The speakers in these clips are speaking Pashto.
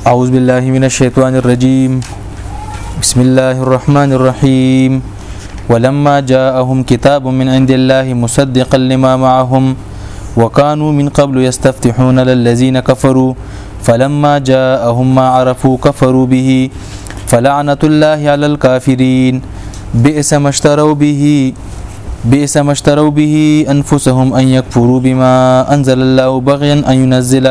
أعوذ بالله من الشيطان الرجيم بسم الله الرحمن الرحيم ولما جاءهم كتاب من عند الله مصدقا لما معهم وكانوا من قبل يستفتحون للذين كفروا فلما جاءهم ما عرفوا كفروا به فلعنة الله على الكافرين بئس ما اشتروا به بئس ما اشتروا به أنفسهم أن يكفروا بما أنزل الله بغيا أن ينزل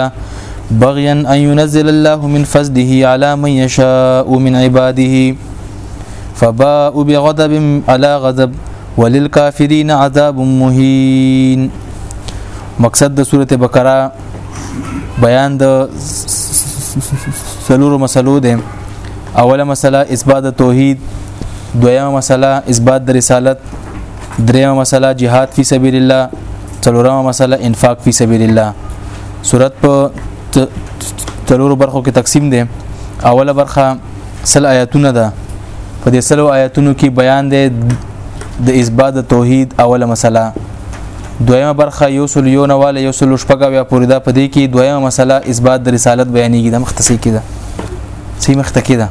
بغيا أن ينزل الله من فضله على من يشاء من عباده فباءوا بغضب على غضب وللكافرين عذاب مهين مقصد د سوره بقره بیان د سلور مسلو ده اوله مسله اثبات د توحید دویمه مسله اثبات د رسالت دریمه مسله جهاد فی سبیل الله څلورمه مسله انفاق فی سبیل الله صورت په تلورو برخو کې تقسیم دي اوله برخه سل آیاتونه ده په دې سلو آیاتونو کې بیان دی د اثبات د توحید اوله مسله دویمه برخه یو سل یو نواله یو سل شپږه بیا پوری ده په دې کې دویمه مسله اثبات د رسالت بیانېږي د مختصي کې ده سی مخ تکي ده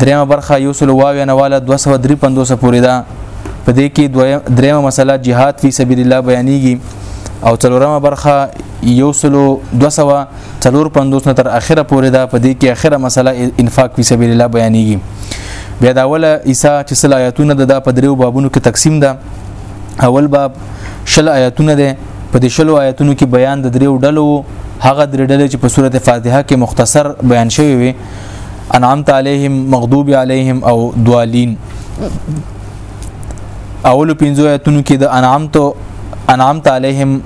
دریمه برخه یو سل واوی نه والا 253 پورې ده په دې کې دریمه مسله جهاد فی سبیل الله بیانېږي او څلورمه برخه یو سل 250 تر اخره پورې ده په دې کې اخره مسله انفاق فی سبیل الله بیانېږي بیا دا اوله عیسی چې صلاحیتونه د دا په دریو بابونو کې تقسیم ده اول باب شل آیاتونه ده په دې شلو آیاتونو کې بیان د دریو ډلو هغه درې ډلې چې په سورته فاتحه کې مختصر بیان شوی وي انعمت علیهم مغضوب علیهم او دوالین اول پنځو آیاتونو کې د انعمت انعمت علیهم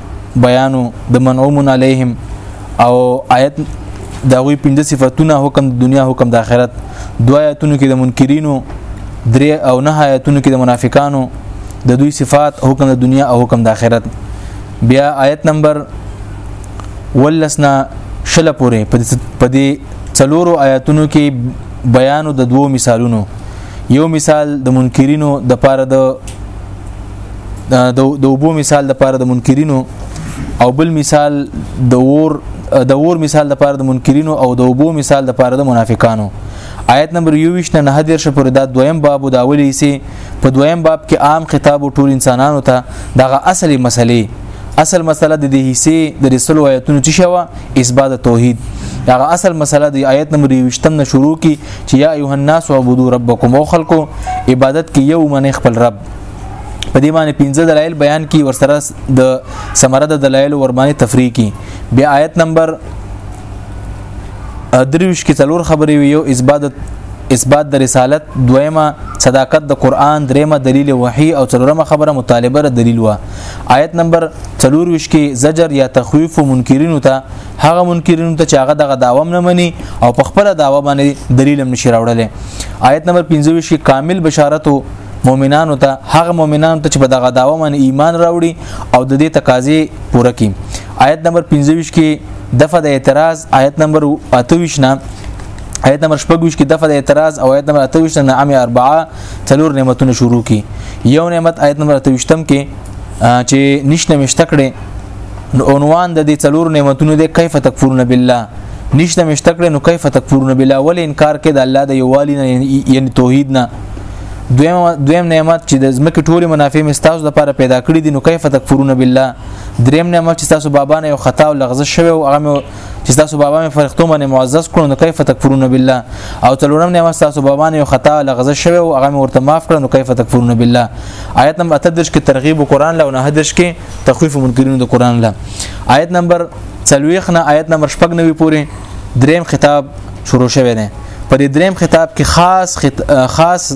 بیانو د منعوم علیهم او آیت دا غوي پنځه صفاتونه حکم د دنیا حکم د آخرت دوه آیتونو کې د منکرینو درې او نه آیتونو کې د منافقانو د دوی صفات حکم د دنیا او حکم د آخرت بیا آیت نمبر ولسنا شل پورې په دې څلورو آیتونو کې بیان د دوو مثالونو یو مثال د منکرینو د پاره د د اوبو مثال د پاره د منکرینو او بل مثال د ور د ور مثال د پاره د منکرینو او د اوبو مثال د پاره د منافقانو آیت نمبر 29 نه هدیر شپور دا دویم باب دا ولی سي په دویم باب کې عام خطاب ټول انسانانو ته دغه اصلي مسلې اصل مسله د دې حصے د رسول آیتونو چې شوه اثبات توحید دغه اصل مسله د آیت نمبر 20 نه شروع کی چې یا ایه الناس عبدو ربکم او خلقو عبادت کې یو من خپل رب په دې باندې پنځه دلایل بیان کی ورسره د ثمره د دلایل ورمانه تفریح کی بیا آیت نمبر درویش کې څلور خبرې وي یو اثبات اثبات د رسالت دویمه صداقت د قران دریمه دلیل وحی او څلورمه خبره مطالبه د دلیل وا آیت نمبر 24 کې زجر یا تخویف منکرینو ته هغه منکرینو ته چې هغه دغه داوام نه مني او په خپل داوا باندې دلیل هم نشي راوړل آیت نمبر 25 کې کامل بشارت مؤمنانو ته هغه مؤمنانو ته چې په دغه داوا باندې ایمان راوړي او د دې تقاضې پوره کړي آیت نمبر 25 کې دفع د اعتراض آیت نمبر 28 نه آیت نمبر 25 کې دفع د اعتراض او آیت نمبر 28 نه عام 4 څلور نعمتونه شروع کی یو نعمت آیت نمبر 28 کې چې نشنه مشته کړي نو عنوان د دې څلور نعمتونو د کیف تکفرون بالله نشته مشتکړه نو کیف تکفرون بالله ول انکار کې د الله د یووالي نه یعنی توحید نه دویم دویم نعمت چې د زمکه ټوله منافع مې تاسو د لپاره پیدا کړې دي نو کیف تکفرون بالله دریم نعمت چې تاسو بابا نه یو خطا او لغزش شوی او هغه چې تاسو بابا مې فرښتو باندې معزز کړو نو کیف تکفرون بالله او څلورم نعمت تاسو بابا نه یو خطا لغزش شوی او هغه ورته معاف کړو نو کیف تکفرون بالله آیت نمبر 38 کې ترغیب قرآن له 19 کې تخویف منکرین د قرآن له آیت نمبر 40 نه آیت نمبر 99 پورې دریم خطاب شروع شوی دی په دې دریم خطاب کې خاص خط... خاص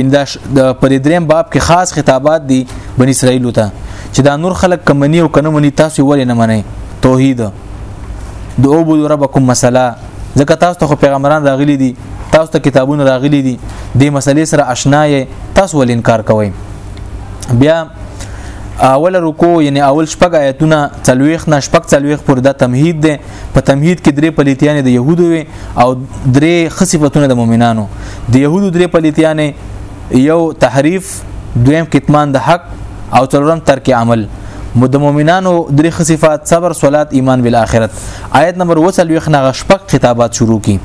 انداش د پرې دریم باب کې خاص خطابات دي بن اسرائیل ته چې دا نور خلک کمنی او کنه منی تاسو ولې نه منئ توحید د او بو ربکم مسله ځکه تاسو ته پیغمبران راغلي دي تاسو ته کتابونه راغلي دي د مسلې سره آشنا یې تاسو ول انکار کوئ بیا اول رکو یعنی اول شپږ آیتونه تلويخ نه شپږ تلويخ پر د تمهید ده په تمهید کې درې پلیتیانې د يهودو وي او درې خصيفتونه د مؤمنانو د يهودو درې پلیتیانې یو تحریف دویم کتمان د حق او څلورم ترک عمل د مؤمنانو درې خصيفات صبر صلات ایمان بالآخرت آیت نمبر 23 نه غشپک خطابات شروع کی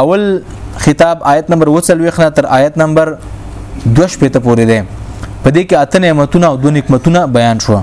اول خطاب آیت نمبر 23 نه تر آیت نمبر 2 پته پورې ده په دې کې اته نعمتونه او دوه نعمتونه بیان شوه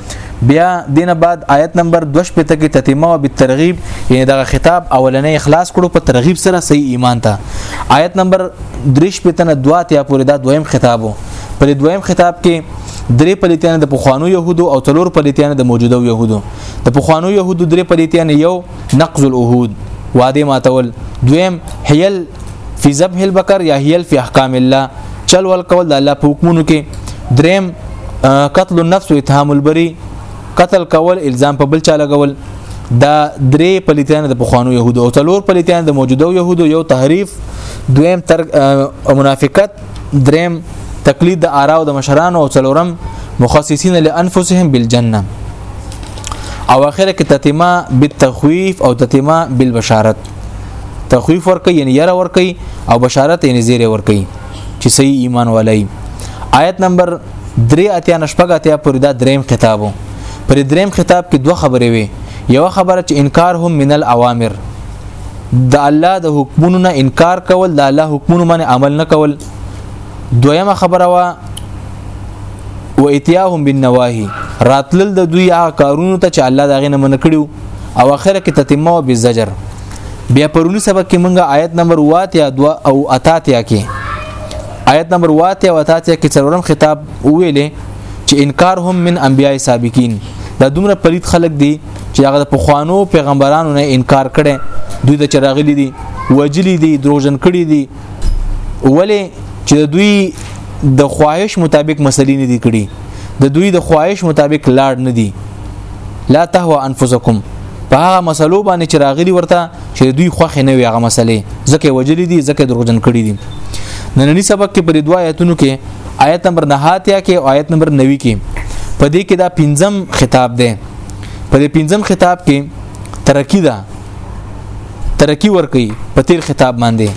بیا دینه بعد آیت نمبر 2 پته کې تتمه او بالترغیب یعنی دغه خطاب اولنې اخلاص کړو په ترغیب سره صحیح ایمان ته آیت نمبر 3 پته نه دوا ته پورې دا دویم خطابو په دویم خطاب کې درې پلیتیان د پخوانو يهودو او تلور پلیتیان د موجوده يهودو د پخوانو يهودو درې پلیتیان یو نقض العهود وعده ماتول دویم حیل فی ذبح البقر یا حیل فی احکام الله چل ول کول د الله په حکمونو کې دریم قتل النفس و اتهام البری قتل کول الزام په بل چا لګول دا درې پلیتیان د پخوانو يهودو او څلور پلیتیان د موجوده يهودو یو تحریف دویم تر منافقت دریم تقلید د آرا او د مشرانو او څلورم مخصصین لانفسهم بالجنه او اخر کې تتمه بالتخويف او تتمه بالبشارت تخويف ورکي یعنی یره ورکي او بشارت یعنی زیره ورکي چې صحیح ایمان ولای آیت نمبر 3 اتیا نشپګ اتیا پورې دا دریم خطابو پر دریم خطاب کې دوه خبرې وي یو خبره چې انکار هم من الاوامر د الله د حکمونو نه انکار کول د الله حکمونو باندې عمل نه کول دویمه خبره وا و اتیاهم بالنواهی راتلل د دوی هغه کارونو ته چې الله دا غنه من کړیو او اخره کې تتمه او بالزجر بیا پرونی سبق کې مونږه آیت نمبر 8 دوا او اتاتیا کې آیت نمبر 8 او اتاتیا کې څلورم خطاب ویلې چې انکار هم من انبیای سابقین دا دومره پلید خلق دي چې هغه د پخوانو پیغمبرانو نه انکار کړي دوی د چراغلي دي وجلی دي دروژن کړي دي ولې چې دوی د خواهش مطابق مسلې نه دي کړي د دوی د خواهش مطابق لاړ نه دي لا تهوا انفسکم په هغه مسلو باندې چې راغلي ورته چې دوی خوخه نه وي هغه مسلې ځکه وجلی دي ځکه دروژن کړي دي نننی سبق کې پر دوه آیتونو کې آیت نمبر 9 کې او آیت نمبر 9 کې په دې کې دا پنځم خطاب دی په دې پنځم خطاب کې ترقی ده ترقی ورکي په تیر خطاب باندې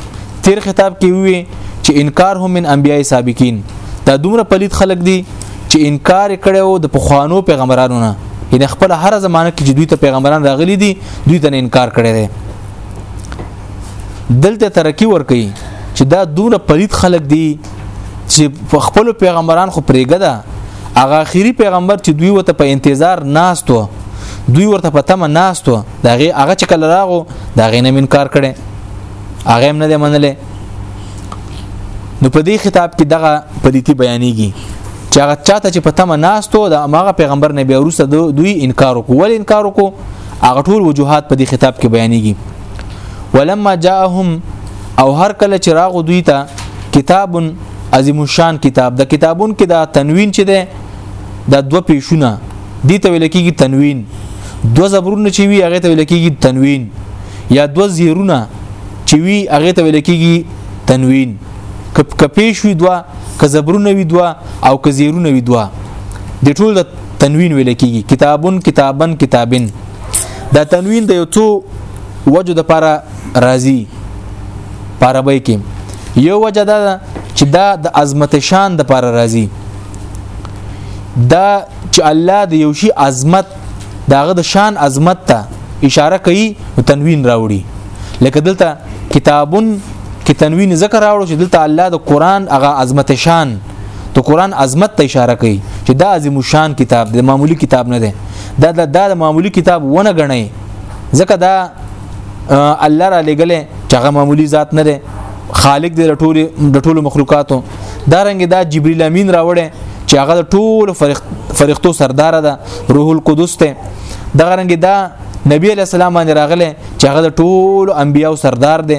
تیر خطاب کې وی چې انکار هم من انبیای سابقین دا دومره پلید خلک دي چې انکار کړو د پخوانو پیغمبرانو نه یعنی خپل هر زمانه کې چې دوی ته پیغمبران راغلي دي دوی ته انکار کړي دي دلته ترقی ورکي چې دا دومره پلید خلک دي چې خپل پیغمبران خو پرېګه ده هغه اخیری پیغمبر چې دوی وته په انتظار ناستو دوی ورته په تمه ناستو دا غي هغه چې کله راغو دا غي نه منکار کړي هغه هم نه دی منلې نو په دې خطاب کې دغه پدیتی بیانېږي چې هغه چاته چې په تمه ناستو دا هغه پیغمبر نبی وروسته دوی انکار وکول انکار وکړو هغه ټول وجوهات په دې خطاب کې بیانېږي ولما جاءهم او هر کله چې راغو دوی ته کتاب عظیم الشان کتاب د کتابون کې دا تنوین چې ده د دو پیشونه دي ته ویل کېږي تنوین دو زبرونه چې وی هغه ته ویل کېږي تنوین یا دو زیرونه چې وی هغه ته ویل کېږي تنوین کپ کپیش وی دوا ک زبرونه وی دوا او ک زیرونه وی دوا د ټول د تنوین ویل کیږي کتابن کتابن کتابن دا تنوین د یو څو وجو د لپاره راځي پاربای کې یو وجه دا چې دا د عظمت شان د لپاره راځي دا چې الله د یو شی عظمت داغه د شان عظمت ته اشاره کوي او تنوین راوړي لکه دلته کتابون کې تنوین ذکر راوړو چې دلته الله د قران هغه عظمت شان ته قران عظمت ته اشاره کوي چې دا عظیم شان کتاب دی معمولی کتاب نه دی دا دا, دا معمولی کتاب ونه غنئ ځکه دا الله را لګلې چې هغه معمولی ذات نه دی خالق دی ټول د ټولو مخلوقاتو دا رنګ دا جبرئیل امین راوړي چې هغه د ټولو فرښتو سردار ده روح القدس ته دا رنګ دا نبی علی السلام باندې راغله چې هغه د ټولو انبیانو سردار دی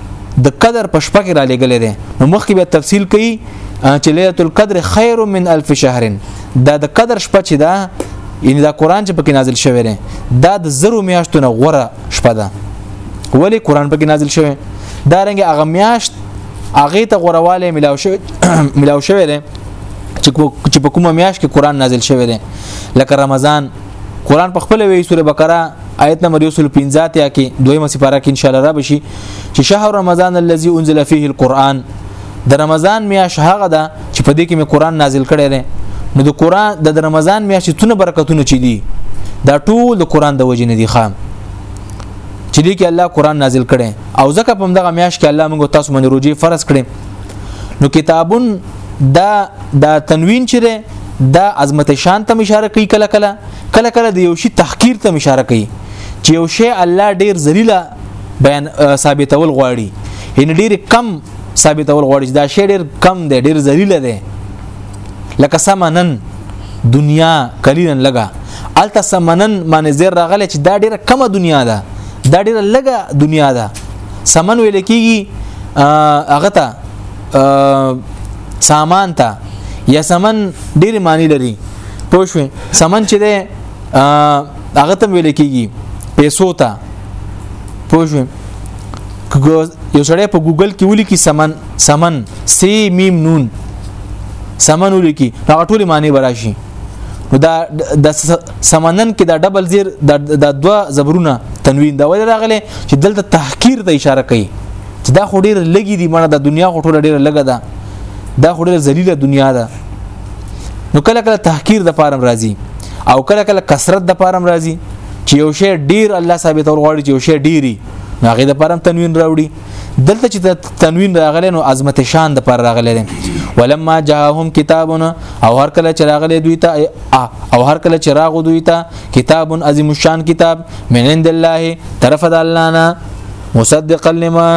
د قدر په شپه کې را لګلې ده نو مخکې به تفصیل کړي چې ليله القدر خير من الف شهر دا د قدر شپه چې ده یعنی دا قران چې پکې نازل شوی دی دا د زرو میاشتو نه غوره شپه ده ولی قران پکې نازل شوی دا رنګ هغه میاشت هغه ته غورواله ملاو شوی ملاو شوی دی چې په کومه میاشت کې قران نازل شوی دی لکه رمضان قران په خپل وی سوره بقره آیت نمبر 115 ته کې دویمه سپاره کې ان شاء الله را بشي چې شهر رمضان الذي انزل فيه القرآن د رمضان میاش هغه ده چې په دې کې مې قرآن نازل کړی دی نو د قرآن د رمضان میاشتې تونه برکتونه چي دي دا ټول د قرآن د وجې نه دي خام چې دې کې الله قرآن نازل کړي او ځکه په دغه میاش کې الله موږ تاسو باندې روزي فرض کړي نو کتابون دا دا تنوین چیرې دا عظمت شان ته اشاره کوي کله کله کله کله د یو شی تحقیر ته اشاره کوي چې یو شی الله ډیر ذلیل بیان ثابتول غواړي ان ډیر کم ثابتول غواړي دا شی ډیر کم دی ډیر ذلیل دی لکه سمنن دنیا کلیلن لګا الته سمنن معنی زیر راغله چې دا ډیره کمه دنیا ده دا ډیره لګه دنیا ده سمن ویل کیږي هغه ته سامان ته یا سمن ډیر معنی لري پوه شو سمن چې ده هغه تم ویل کیږي پیسو ته پوه شو یو سړی په ګوګل کې ولیکي سمن سمن سی میم نون سمن ولیکي هغه ټول معنی براشي دا د سمنن کې دا ډبل زیر د دوا زبرونه تنوین دا ولې راغله چې دلته تحقیر ته اشاره کوي چې دا خو ډیر لګي دي مړه د دنیا خو ټول ډیر لګه ده دا خو ډیر ذلیله دنیا ده نو کله کله تحقیر د پاره راځي او کله کله کثرت د پاره راځي چې یو شی ډیر الله ثابت اور غواړي چې یو شی ډیری هغه د پرم تنوین راوړي دلته چې تنوین راغلی نو عظمت شان د پر راغلی دی ولما جاءهم کتابنا او هر کله چې راغلی دوی ته او هر کله چې راغو دوی ته کتاب عظیم شان کتاب من عند الله طرف د الله نه مصدقا لما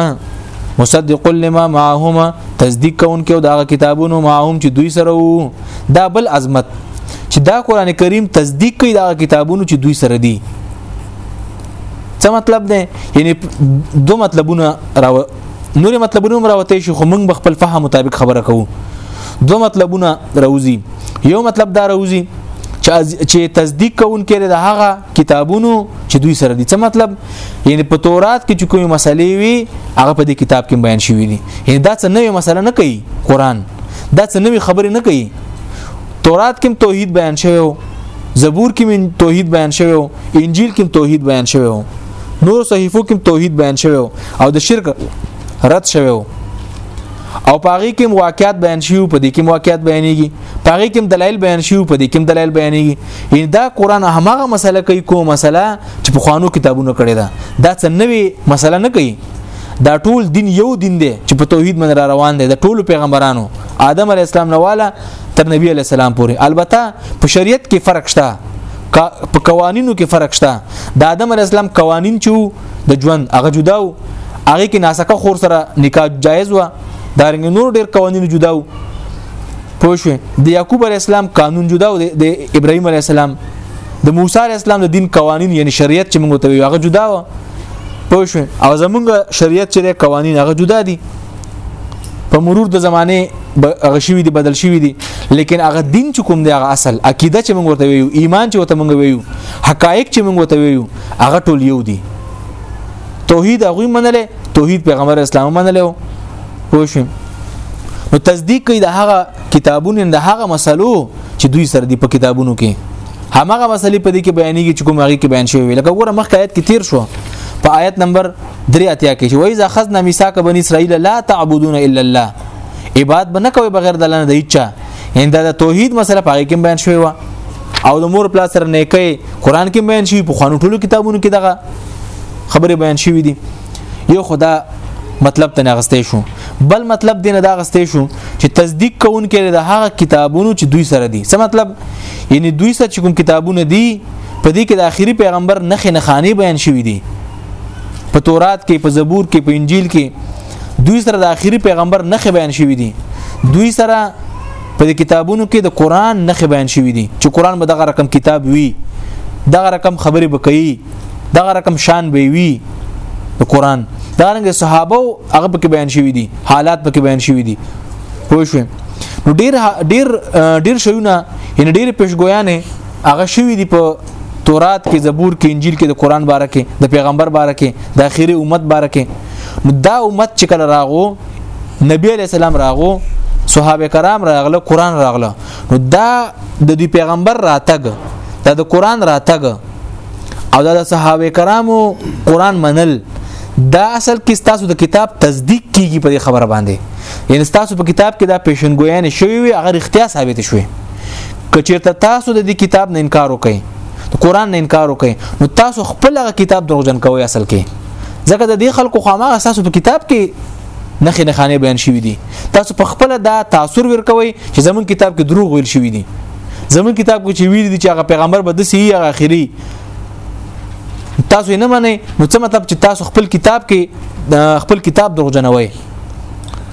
مصدق لما معهما تصدیق کوونکې او دا کتابونو معهم چې دوی سره وو دا بل عظمت چې دا قران کریم تصدیق کوي دا کتابونو چې دوی سره دي څه مطلب دی یعنی دو مطلبونه راو نور مطلبونه راوته شي خو موږ خپل فهم مطابق خبره کوو دو مطلبونه راوځي یو مطلب دا راوځي چې تصدیق کوونکې د هغه کتابونو چې دوی سره دي څه مطلب یعنی په تورات کې چې کومې مسلې وي هغه په دې کتاب کې بیان شوې دي یعنی دا څه نوې مسله نه کوي قران دا څه نوې خبرې نه کوي تورات کې توحید بیان شوی وو زبور کې من توحید بیان شوی وو انجیل کې توحید بیان شوی وو نور صحیفو کې توحید بیان شوی وو او د شرک رد شوی وو او پاغي کې واقعیت بیان شیو په دې کې واقعیت بیانېږي پاغي کې دلایل بیان شیو په دې کې دلایل بیانېږي یعنی دا قران همغه مسله کوي کوم مسله چې په خوانو کتابونو کړي دا دا څه نوې مسله نه کوي دا ټول دین یو دین دی چې په توحید من را روان دی د ټولو پیغمبرانو آدم علی السلام نواله تر نبی علی السلام پورې البته په شریعت کې فرق شته په قوانینو کې فرق شته د آدم علی السلام قوانین چې د ژوند هغه جداو هغه کې ناسکه خور سره نکاح جایز و دا رنګ نور ډیر قوانین جداو پوه شو د یعقوب علی السلام قانون جدا او د ابراهیم علی السلام د موسی علی السلام د دین قوانین یعنی شریعت چې موږ ته وی هغه جدا و پوه شو او زمونږ شریعت چې قوانین هغه جدا دي په مرور د زمانه هغه شوی دی بدل شوی دی لیکن هغه دین چې کوم دی هغه اصل عقیده چې موږ ورته ویو ایمان چې ورته موږ ویو حقایق چې موږ ورته ویو هغه ټول یو دي توحید هغه منله توحید پیغمبر اسلام منله پوه شئ نو تصدیق کوي د هغه کتابونو د هغه مسلو چې دوی سره دی په کتابونو کې همغه مسلې په دې کې بیانېږي چې کوم هغه کې بیان شوی لکه ګوره مخکې آیت کې تیر شو په آیت نمبر 3 اتیا کې چې وایي ځا خذنا میثاق بنی اسرائیل لا تعبدون الا الله عبادت بنه کوي بغیر د الله نه دی چا ان دا د توحید مسله پاره کې بیان شوی و او د مور پلا سره نه کوي قران کې بیان شوی په خوانو ټولو کتابونو کې دغه خبره بیان شوی دي یو خدا مطلب ته نغستې شو بل مطلب دینه دا غستې شو چې تصدیق کوونکې د هغه کتابونو چې دوی سره دي څه مطلب یعنی دوی سره چې کوم کتابونه دي په دې کې د آخري پیغمبر نخې نخاني بیان شوې دي په تورات کې په زبور کې په انجیل کې دوی سره د آخري پیغمبر نخې بیان شوې دي دوی سره په دې کتابونو کې د قران نخې بیان شوې دي چې قران به دغه رقم کتاب وي دغه رقم خبرې بکې دغه رقم شان به وي د قران دا رنګ صحابه هغه پکې بیان شوی دي حالات پکې بیان شوی دي پوه شو نو ډیر ډیر ډیر شونه ان ډیر پیشګویانه هغه شوی دي په تورات کې زبور کې انجیل کې د قران باره کې د پیغمبر باره کې د اخیری امت باره کې نو دا امت چې کله راغو نبی علی السلام راغو صحابه کرام راغله قران راغله نو دا د دوی پیغمبر راتګ دا د قران راتګ او دا د صحابه کرامو قران منل دا اصل کې تاسو د کتاب تصدیق کیږي په خبره باندې یعنی تاسو په کتاب کې دا پیشنګویان شوی وي هغه اختیار ثابت شوی کچیرته تاسو د دې کتاب نه انکار وکړئ د قران نه انکار وکړئ نو تاسو خپل هغه کتاب دروغجن کوئ اصل کې ځکه د دې خلکو خامہ تاسو په کتاب کې نخې نخانه بیان شوی دي تاسو په خپل دا تاثیر ورکوي چې زمون کتاب کې دروغ ویل شوی دي زمون کتاب کې چې ویل دي چې هغه پیغمبر به د سی هغه اخیری تاسو نه منئ نو څه مطلب چې تاسو خپل کتاب کې خپل کتاب دروغجنوي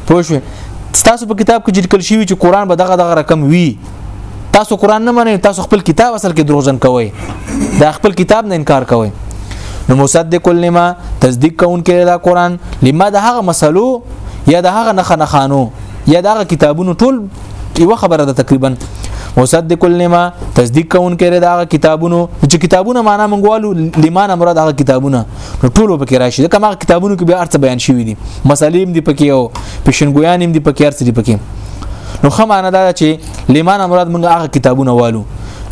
پوه شئ تاسو په کتاب کې چې لیکل شوی چې قران به دغه دغه رقم وي تاسو قران نه منئ تاسو خپل کتاب اصل کې دروغجن کوئ دا خپل کتاب نه انکار کوئ نو مصدق لما تصدیق کوونکې دا قران لما د هغه مسلو یا د هغه نخ نه خانو یا د هغه کتابونو ټول یو خبره ده تقریبا مصدق لما تصدیق کون کړي دا کتابونو چې کتابونه معنا منغوالو لما نه مراد هغه کتابونه ټولو پکې راشي دا کومه کتابونو کې به ارته بیان شوی دي مسالې هم دي پکې او پیشنګویان هم دي پکې ارته دي پکې نو خمانه دا چې لمن مراد موږ هغه کتابونه والو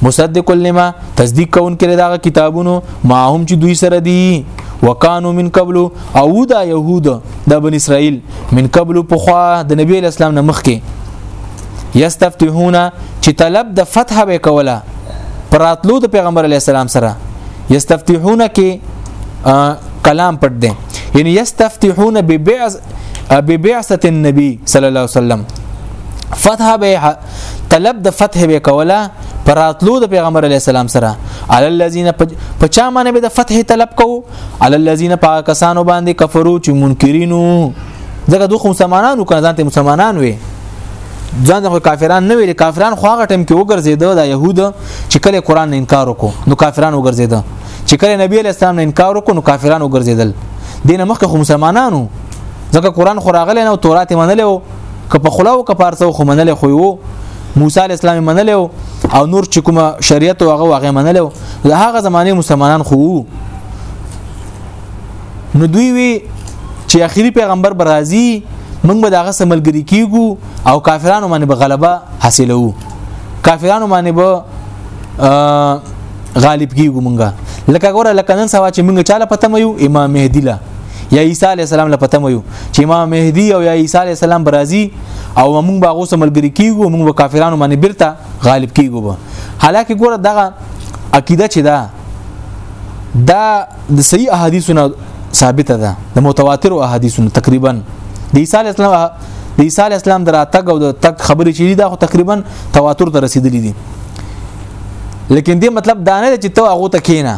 مصدق لما تصدیق کون کړي دا کتابونو ما هم چې دوی سره دي وکانو من قبل او دا يهود د بن اسرائيل من قبل پخوا د نبی اسلام نه مخکې یستفتحون چې طلب د فتح به کوله پراتلو د پیغمبر علی السلام سره یستفتحون کې کلام پټ دی یعنی یستفتحون ببعض ابي بعثه النبي صلی الله علیه وسلم فتح به طلب د فتح به کوله پراتلو د پیغمبر علی السلام سره علی الذین په چا باندې به د فتح طلب کو علی الذین پاکستانو باندې کفرو چې منکرینو ځکه دوه مسلمانانو کنه ځانته مسلمانان وي ځان د کافران نه ویل کافران خو هغه ټیم کې وګرځیدل د يهود چې کله قران نه انکار وکړو نو کافران وګرځیدل چې کله نبی علی السلام نه انکار وکړو نو کافرانو ګرځیدل دینه مخکې خو مسلمانانو ځکه قران خو راغلی نه تورات منل او که په خلا او که پارسو خو منل خو وو موسی علی السلام منل او نور چې کومه شریعت او هغه واغې منل او د هغه زمانه مسلمانان خو وو نو دوی وی چې اخیری پیغمبر برازي موږ به دغه سملګری کیګو او کافرانو باندې به غلبه حاصلو کافرانو باندې به غالب کیږو مونږه لکه ګوره لکه نن سوا چې مونږ چاله پته مې یو امام مهدی لا یا عیسی علی السلام له پته مې یو چې امام مهدی او یا عیسی علی السلام برازي او مونږ به غوسه ملګری کیږو مونږ به کافرانو باندې بیرته غالب کیږو به حالکه ګوره دغه عقیده چې دا دا د صحیح احادیثونو ثابته ده د متواتر احادیثونو تقریبا د عیسی علی السلام د عیسی علی السلام دراتګ او د تک خبرې چې دا خو تقریبا تواتر ته رسیدلې دي لیکن دې مطلب دا نه چې ته هغه ته کینا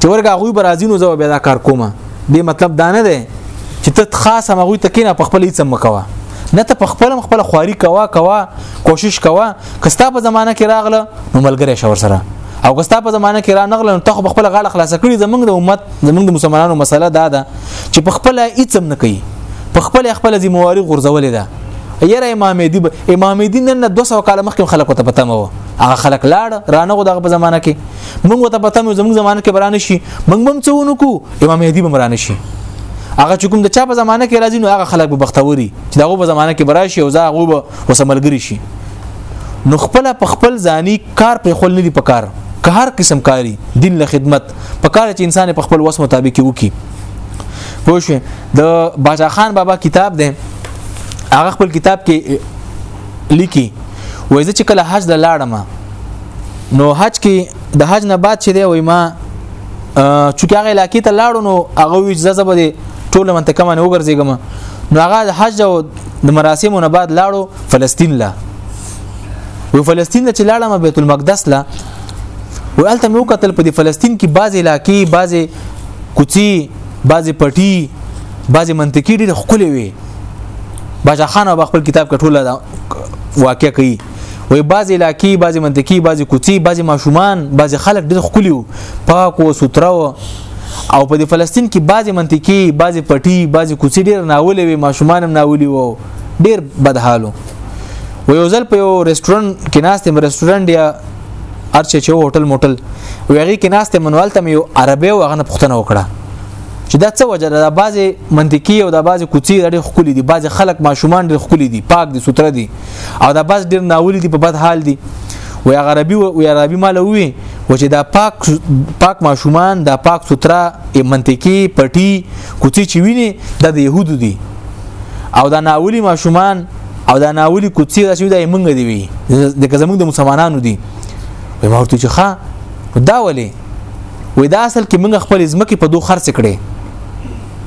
چې ورګه هغه برازینو زو به دا کار کومه دې مطلب دا نه دی چې ته خاص هغه ته کینا په خپل هیڅ مکوه نه ته په خپل خپل خواري کوا کوا کوشش کوا کستا په زمانہ کې راغله نو ملګری شور سره او کستا په زمانه کې را نغله نو ته خپل غاړه خلاص کړی زمنګ د امت زمنګ د مسلمانانو مسله دا ده چې په خپل هیڅ هم نه کوي په خپل خپل ذمہواری غورځولې ده یره امام دی امام دی نن 200 کال مخکې خلکو ته پته مو هغه خلک لاړ رانه غو دغه په زمانہ کې موږ ته پته مو زموږ زمانہ کې برانه شي موږ هم څه ونکو امام دی به مرانه شي هغه چې کوم د چا په زمانه کې راځي نو هغه خلک به بختوري چې دغه په زمانه کې براشي او زه هغه به وسملګري شي نو خپل په خپل ځاني کار په خپل نه دی پکار که هر قسم کاری دین له خدمت په کار چې انسان په خپل وس مطابق وکي پوه شو د باچا خان بابا کتاب دی هغه خپل کتاب کې لیکي وای زه چې کله حج د لاړم نو حج کې د حج نه بعد چې دی وای ما چې هغه علاقې ته لاړو نو هغه وی اجازه به دی ټول منطقه باندې وګرځېګم نو هغه د حج او د مراسمو نه بعد لاړو فلسطین لا و فلسطین چې لاړم بیت المقدس لا ولته مې وکتل په فلسطین کې بعضې علاقې بعضې کوڅې بعضې پټي بعضې منطقې ډېرې ښکلې وي باچا خان او خپل کتاب کې ټوله واقع کوي وای بعضې علاقې بعضې منطقې بعضې کوڅې بعضې ماشومان بعضې خلک ډېر ښکلي وو پاک و سوتره و او په فلسطین کې بعضې منطقې بعضې پټي بعضې کوڅې ډېر ناولې وي ماشومان هم ناولي وو ډیر بدحالو و یو ځل په یو ریسټورانټ کې ناستې م ریسټورانټ یا ارچه چې هوټل موټل و هغه کې ناستې منوال ته یو عربي او هغه پښتنه وکړه چې دا څه وجه ده بعضي منطقي او دا بعضي کوڅې ډېر خولي دي بعضي خلک ماشومان ډېر خولي دي پاک دي ستر دي او دا بعض ډېر ناولي دي په بد حال دي و یا عربي و یا عربي مال وي و چې دا پاک پاک ماشومان دا پاک ستر منطقي پټي کوڅې چې ویني دا د يهودو دي او دا ناولی ماشومان او دا ناولی کوڅې دا شوی دا مونږ دی وی د کزمونږ د مسلمانانو دی وای ما ورته چې ښا دا ولې وای دا اصل کې مونږ خپل ځمکه په دوه خرڅ کړي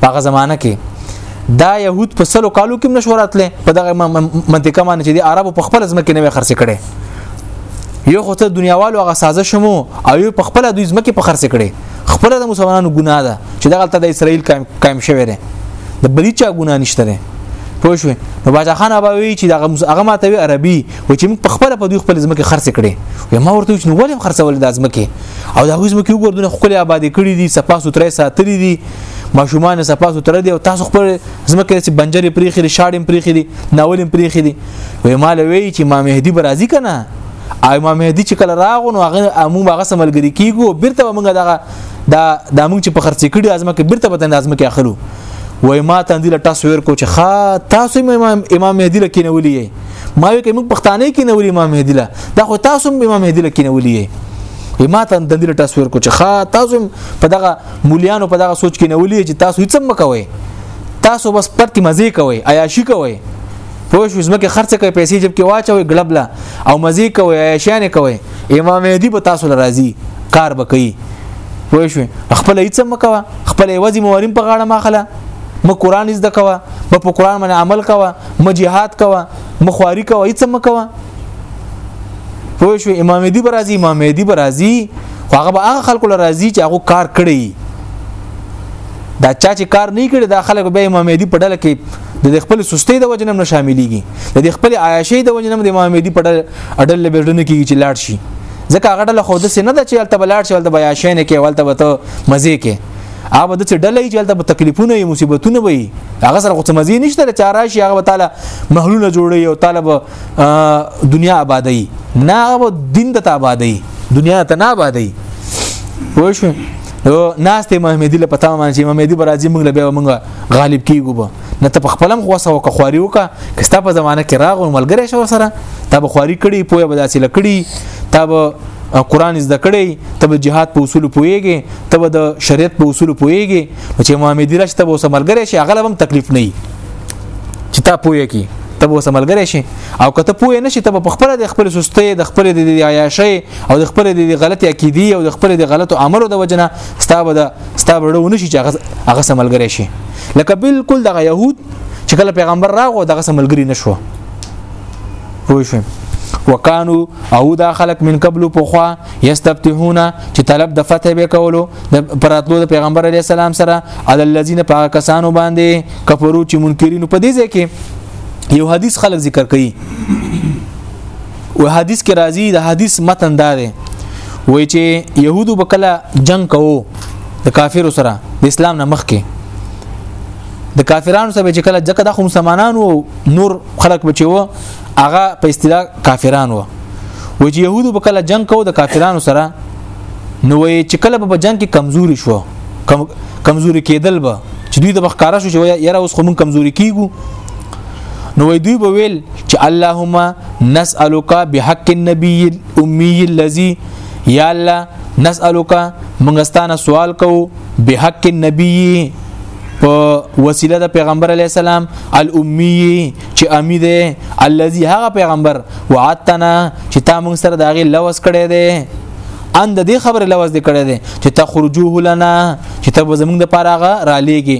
په هغه زمانہ کې دا يهود په سلو کالو کې نشورات لې په دغه منطقه باندې چې د عربو په خپل ځمکه نه خرڅ کړي یو خو ته دنیاوالو هغه سازش مو او یو په خپل دوی ځمکه په خرڅ کړي خپل د مسلمانانو ګناه ده چې دغه ته د اسرائیل قائم شوی دی د بلی چا ګناه نشته دی پوه شو نو باچا خان ابا وی چې دغه هغه ماته وی عربي و چې موږ په خپل په دوی خپل ځمکه خرڅ کړي و ما ورته چې نو ولې خرڅول د ځمکه او د هغه ځمکه وګوردونه خپل آباد کړي دي صفاسو ترې ساتلې دي ماشومان صفاسو تر دي او تاسو خپل ځمکه چې بنجر پرې خري شاړم پرې خري ناولم پرې خري و ما لوي چې ما مهدي برازي کنه امام مهدی چې کله راغو نو هغه امو هغه سملګری کیګو بیرته موږ دغه دا د موږ چې په خرڅ کړي ازمه کې بیرته بدن ازمه کې اخلو وای ما تندې له تاسو ور کو چې خا تاسو امام امام مهدی لکه نه ولي ما وی کې موږ پښتانه کې نه ولي امام مهدی له دا خو تاسو امام مهدی لکه نه ولي ما تندې له تاسو ور کو چې خا تاسو په دغه مولیانو په دغه سوچ کې نه ولي چې تاسو هیڅ مکوي تاسو بس پټ کې مزه کوي عیاشي کوي پوه شو زمکه خرڅ کوي پیسې جب کې واچوي ګړبلا او مزي کوي عیشان کوي امام مهدی به تاسو لرازي کار بکئی پوه شو خپل هیڅ مکوا خپل وځي موریم په غاړه ماخله م قران زده کوا م په قران باندې عمل کوا م جهاد کوا م خواري کوا هیڅ مکوا پوه شو امام مهدی به راځي امام مهدی به راځي هغه به هغه خلکو لرازي چې هغه کار کړی دا چا چې کار نه کړي دا خلک به امام مهدی په ډله کې د دې خپل سستۍ د وجنم نه شاملېږي د دې خپل عیاشۍ د وجنم د امام مهدي په اډل لبردنه کېږي چې لاړ شي ځکه هغه ډله خو د سینه د چیل ته بلاړ شول د بیا شینه کې ولته به ته مزه کې هغه د څه ډله یې چلته په تکلیفونه یې مصیبتونه وي هغه سره خو مزه نشته چې راشي هغه تعالی محلونه جوړي او طالب دنیا آبادی نه هغه دین ته آبادی دنیا ته نه آبادی وښه نو ناس ته محمدي له پتا مان چې محمدي برازي موږ له به موږ غالب کیږي به نه ته په خپلم خو وسو که خواري وکا که ستا په زمانه کې راغو ملګری شو سره تا به خواري کړي پوهه به داسې لکړي تا به قران زده کړي ته به جهاد په اصول پويږي ته به د شریعت په اصول پويږي چې محمد راش ته به سملګری شي هغه هم تکلیف نه چې تا پوي کی ته به سملګری شي او کته پوي نه شي ته په خپل د خپل سستي د خپل د عیاشي او د خپل د غلطي عقيدي او د خپل د غلطو عملو د وجنه ستابه د ستا بړو ونه شي چې هغه هغه سملګری شي لکه بالکل دغه يهود چې کله پیغمبر راغو دغه سملګری نشو پوه شئ وکانو او دا خلق من قبل پوخوا یستفتحون چې طلب د فتح به کولو د پراتلو د پیغمبر علی السلام سره علی الذین پاک کسانو باندې کفرو چې منکرین په دې ځای کې یو حدیث خلق ذکر کوي و حدیث کې راځي د حدیث متن دا دی وای چې يهودو په کله جنگ کوو د کافرو سره د اسلام نه مخکې د کافرانو سره چې کله ځکه د خو مسلمانانو نور خلق بچو هغه په اصطلاح کافرانو و چې يهودو په کله جنگ کوو د کافرانو سره نو وای چې کله په جنگ کې کمزوري شو کم کمزوري کېدل به چې دوی د بخکاره شو چې یاره اوس خو مون کمزوري کیګو نو وی دوی به ویل چې اللهم نسالک بحق النبي الامي الذي یا الله نسالک منګستانه سوال کو بحق النبي په وسیله د پیغمبر علی السلام الامی چې امی ده الذي هغه پیغمبر وعدتنا چې تا موږ سره داغه لوس کړي ده ان د دې خبره لوس دې کړي ده چې تخرجوه لنا چې ته زموږ د پاره را لېږي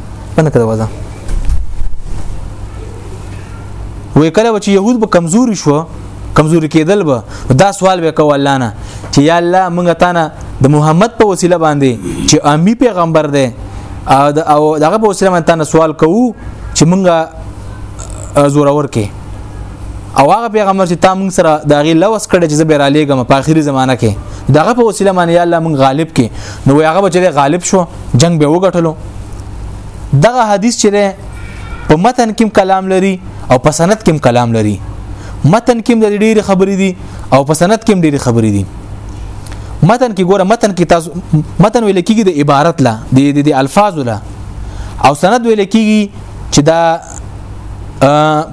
بند کړه وځه وې کله چې يهود به کمزوري شو کمزوري کېدل به دا سوال وکاو الله نه چې یا الله موږ تا نه د محمد په وسیله باندې چې امی پیغمبر دی او دغه په وسیله باندې تاسو سوال کوو چې مونږه زورور کې او هغه پیغمبر چې تا مونږ سره دا غي لوس کړي چې زبر علی ګم په اخري زمانہ کې دغه په وسیله باندې یا الله مونږ غالب کې نو هغه به چې غالب شو جنگ به وګټلو دغه حدیث چې ده په متن کې کلام لري او په سند کې کلام لري متن کې د ډېری خبرې دي او په سند کې ډېری خبرې دي متن کې ګوره متن کې تاسو متن ویل کېږي د عبارت لا د د الفاظ لا او سند ویل کېږي چې دا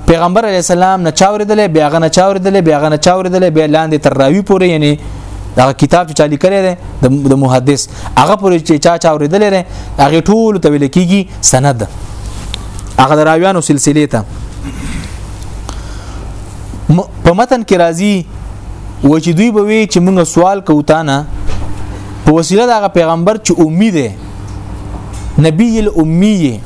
پیغمبر علی السلام نه چاوریدل بیا غنه چاوریدل بیا غنه چاوریدل بیا لاندې تر راوی پورې یعنی دا کتاب چې چالي کړی دی د محدث هغه پورې چې چا چا اوریدل لري هغه ټول ته ویل کیږي سند هغه د راویانو سلسله ته په متن کې راځي و چې دوی به وي چې موږ سوال کوو تا نه په وسیله د پیغمبر چې امید ده نبی الامیه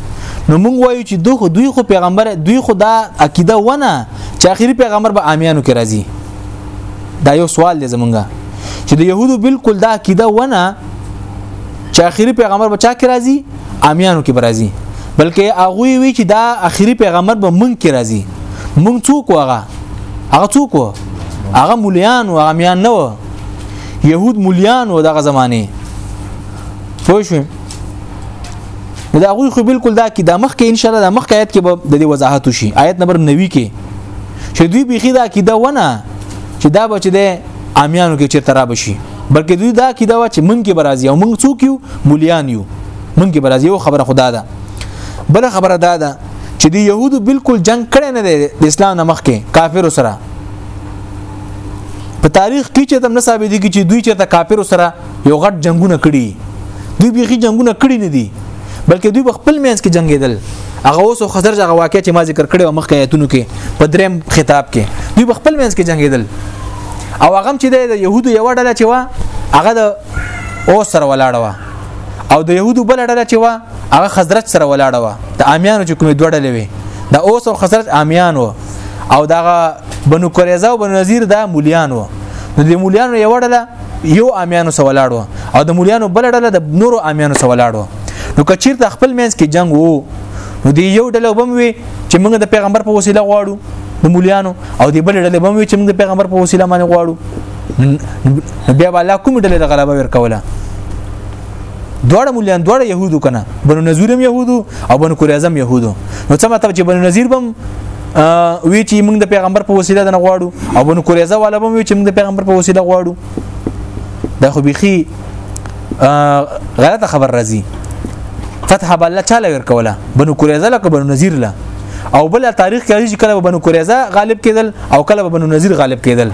نو موږ وایو چې دوی خو دوی خو پیغمبر دوی خو دا عقیده ونه چې اخیری پیغمبر به عامیانو کې راځي دا یو سوال دی زمونږه چې د يهودو بالکل دا عقیده ونه چې اخیری پیغمبر به چا کې راځي عامیانو کې راځي بلکې هغه وی چې دا اخیری پیغمبر به مونږ کې راځي مونږ څوک وغه هغه څوک هغه مليان او عامیان نه و يهود مليان و دغه زمانه پوه شو دا غوی خو بالکل دا کې دا مخ کې ان شاء الله دا مخ کې آیت کې به د دې وضاحت وشي آیت نمبر 90 کې چې دوی بيخي دا کې دا ونه چې دا بچ دې امیانو کې چیرته را بشي بلکې دوی دا کې دا چې مونږ کې برازي او مونږ څوک یو مولیان یو مونږ کې برازي یو خبره خدا ده بل خبره دا ده چې دی يهودو بالکل جنگ کړي نه دي د اسلام نه مخکې کافر سره په تاریخ کې چې تم نه ثابت دي چې دوی چې ته کافر سره یو غټ جنگونه کړي دوی بيخي جنگونه کړي نه دي بلکې دوی خپل مینس کې جنگیدل هغه اوس خزر ځغه واقع چې ما ذکر کړی و مخکې آیتونو کې په دریم خطاب کې دوی خپل مینس کې جنگیدل او هغه چې د يهودو یو ډله چې وا هغه د او سره ولاړه وا او د يهودو بل ډله چې وا هغه خزرج سره ولاړه وا د امیانو چې کومې دوه ډلې وي د اوس او خزرج امیان وو او دغه بنو قریظه او بنو نذیر دا مولیان وو نو د مولیانو یو ډله یو امیانو سره ولاړو او د مولیانو بل ډله د نورو امیانو سره ولاړو نو کچیر د خپل مینس کې جنگ وو نو دی یو ډله وبم وي چې موږ د پیغمبر په وسیله غواړو د مولیانو او دی بل ډله وبم وي چې موږ د پیغمبر په وسیله باندې غواړو بیا بالا کوم ډله د غلبه ورکوله دواړه مولیان دواړه يهودو کنه بنو نذیرم يهودو او بنو قریظم يهودو نو څه مطلب چې بنو نذیر بم وی چې موږ د پیغمبر په وسیله د غواړو او بنو قریظه والا به وی چې موږ د پیغمبر په وسیله غواړو دا خو بيخي غلطه خبر راځي فتح به الله چاله ورکوله بنو قریظه لکه بنو نذیر له او بل تاریخ کې راځي چې کله بنو قریظه غالب کېدل او کله بنو نذیر غالب کېدل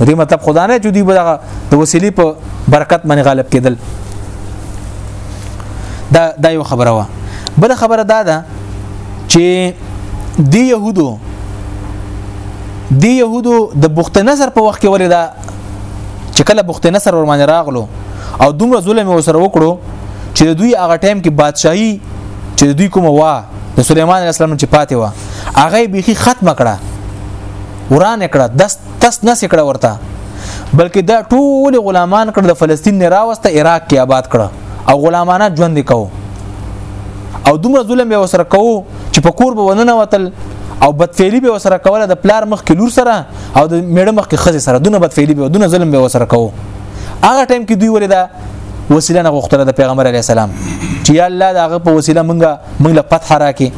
دې مطلب خدا نه چې دوی به د وسیلې په برکت باندې غالب کېدل دا دا یو خبره وا بل خبره دا ده چې دی يهودو دی يهودو د بخت نظر په وخت کې ولې دا چې کله بخت نصر ور باندې راغلو او دومره ظلم وسره وکړو چې دوی هغه ټایم کې بادشاہي چې دوی کومه وا د سليمان عليه السلام چې پاتې و هغه بيخي ختم کړه وران کړه دس تس نس کړه ورته بلکې دا ټول غلامان کړ د فلسطین نه راوسته عراق کې آباد کړه او غلامانه ژوند وکاو او دومره ظلم به وسره کوو چې په کور به وننه وتل او بدفعلی به وسره کوله د پلار مخ کې لور سره او د میړه مخ کې خزه سره دونه بدفعلی به دونه ظلم به وسره کوو هغه ټایم کې دوی ولې دا وسیله نه غوښتله د پیغمبر علی السلام چې یا الله دا هغه په وسیله مونږه مونږ له فتح راکې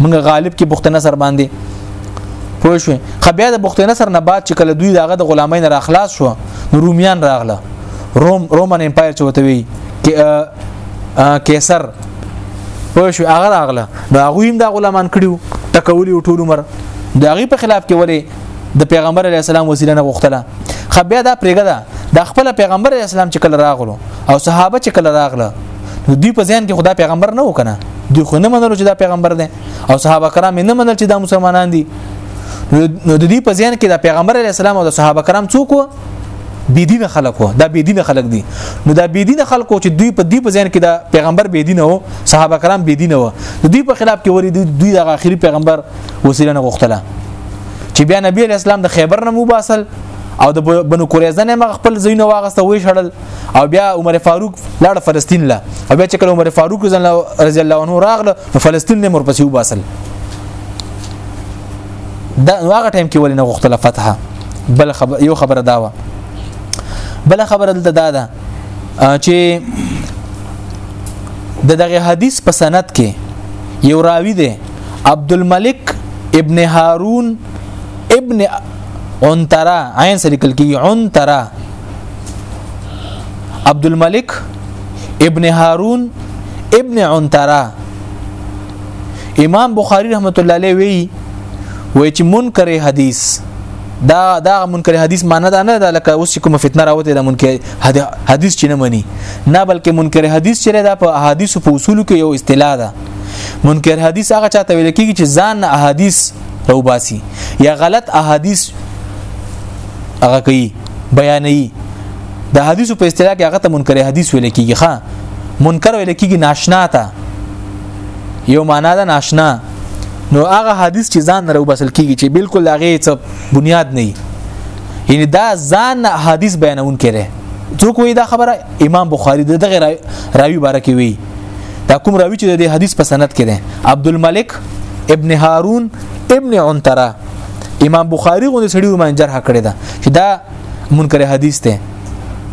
مونږ غالب کې بخت نصر باندې پوه شو خو بیا د بخت نصر نه بعد چې کله دوی داغه د غلامۍ نه راخلاص شو نو رومیان راغله روم رومن امپایر چې وته وی کیسر پوه شو هغه راغله نو هغه هم دا غلامان کړیو ټکولی او ټول عمر د هغه په خلاف کې ولی د پیغمبر علی السلام وسیله نه غوښتله خو بیا دا پرېګه ده د خپل پیغمبر علی السلام چې کله راغلو او صحابه چې کله راغله دوی په ځین کې خدا پیغمبر نه وکنه دوی خو نه منلو چې دا پیغمبر دی او صحابه کرام نه منل چې دا مسلمانان دي نو د دې په ځین کې د پیغمبر علی السلام او د صحابه کرام څوک بيدینه خلک وو دا بيدینه خلک دي نو دا بيدینه خلک چې دوی په دې په ځین کې دا پیغمبر بيدینه وو صحابه کرام بيدینه وو د دوی په خلاف کې ورې دوی د اخیری پیغمبر وسیله نه غوښتله چې بیا نبی اسلام د خیبر نه مباسل او د بنو قریظه نه مغ خپل زین واغسته وې شړل او بیا عمر فاروق لاړ فلسطین لا او بیا چې کله عمر فاروق رضی الله عنه راغله فلسطین نه مرپسې وباسل دا هغه ټایم کې ولې نه غوښتله فتحه بل خبر یو خبره دا و بل خبره دلته دا ده چې د دغه حدیث په سند کې یو راوی دی عبد الملک ابن هارون ابن عنترا عین سره لیکل کی عنترا عبد الملک ابن هارون ابن عنترا امام بخاری رحمت الله علیه وی وی چې منکر حدیث دا دا منکر حدیث معنی دا نه ده لکه اوس کوم فتنه راوته دا منکر حدیث چې نه مني نه بلکې منکر حدیث چې دا په احادیث په اصول کې یو اصطلاح ده منکر حدیث هغه چاته ویل کیږي چې ځان احادیث روباسي یا غلط احادیث هغه کوي بیانوي د حدیثو په اصطلاح کې هغه ته منکر حدیث ویل کیږي ښا منکر ویل کیږي ناشنا ته یو معنا ده ناشنا نو هغه حدیث چې ځان نه وبسل کیږي چې بالکل هغه څه بنیاد نه یعنی دا ځان حدیث بیانون کړي څوک وی دا خبره امام بخاری دغه راوی بارکی وی دا کوم راوی چې د حدیث په سند کې ده عبد الملک ابن هارون ابن عنتره امام بخاری غو د سړي ومن جرح کړی دا چې دا منکر حدیث ته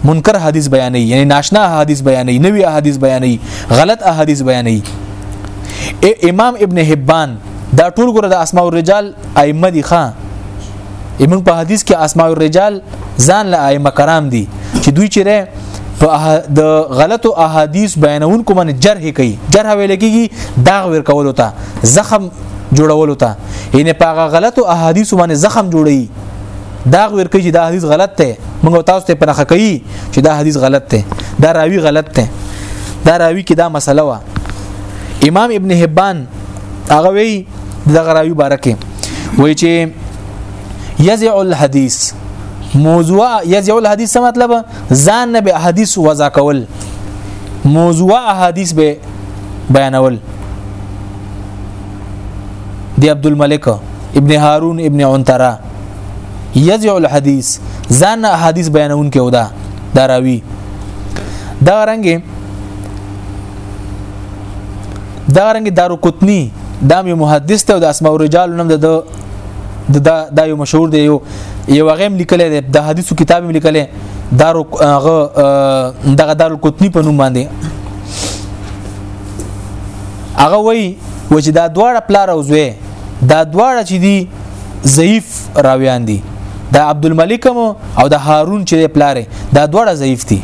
منکر حدیث بیانې یعنی ناشنا حدیث بیانې نوی حدیث بیانې غلط حدیث بیانې امام ابن حبان دا ټول ګره د اسماء الرجال ائمه دي خان ایمن په حدیث کې اسماء الرجال ځان له ائمه کرام دي چې دوی چې په د غلطو احادیث بیانونکو باندې جرح کوي جرح ویل کېږي داغ ور کول ته زخم جوړول ته یعنی په غلطو احادیث باندې زخم جوړي دا غویر کوي چې دا حدیث غلط دی موږ تاسو ته پنخه کوي چې دا حدیث غلط دی دا راوی غلط دی دا راوی کې دا مسله و امام ابن حبان هغه وی دغه راوی بارکه وای چې یزع الحدیث موضوع یزع الحدیث څه مطلب ځان نه به حدیث وضع کول موضوع احادیث به بیانول دی عبد الملک ابن هارون ابن عنتره یذع الحدیث ځان حدیث بیانون کې ودا دا راوی دا رنګ دا رنګ دارو قطنی دا یو محدث ته د اسماء الرجال نوم د دا دا یو مشهور دی یو یو غیم لیکل دی د حدیثو کتاب لیکل دارو هغه دغه دارو قطنی په نوم باندې هغه وای و چې دا دواړه پلار او زوی دا دواړه چې دي ضعیف راویان دي د عبد الملک او د هارون چې پلار دا دوړه ضعیف دي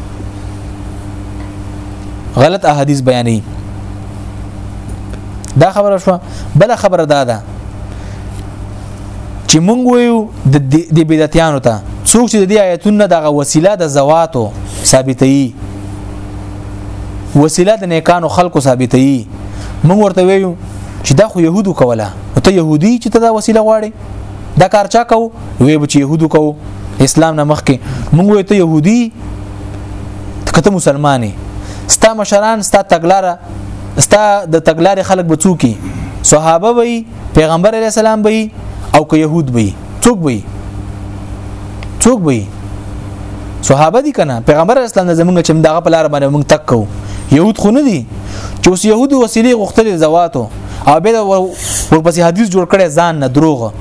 غلط احادیث بیانې دا خبره شو بل خبره دا ده چې مونږ ویو د بدعتانو ته څوک چې د دې آیتونو دغه وسیله د زواتو ثابتې وسیله د نیکانو خلکو ثابتې مونږ ورته ویو چې دا خو يهودو کوله او ته يهودي چې ته دا وسیله غواړي دا کار چا کو وی به چې يهودو کو اسلام نه مخکې مونږ وی ته يهودي کته مسلمانې ستا مشران ستا تګلاره ستا د تګلارې خلک به څوکي صحابه وي پیغمبر علی السلام وي او که يهود وي څوک وي څوک وي صحابه دي کنه پیغمبر اسلام زمونږ چې دغه په لار باندې مونږ تک کو يهود خو نه دي چې اوس يهود وسیلې غختلې زواتو او به ورپسې حدیث جوړ کړي ځان نه دروغ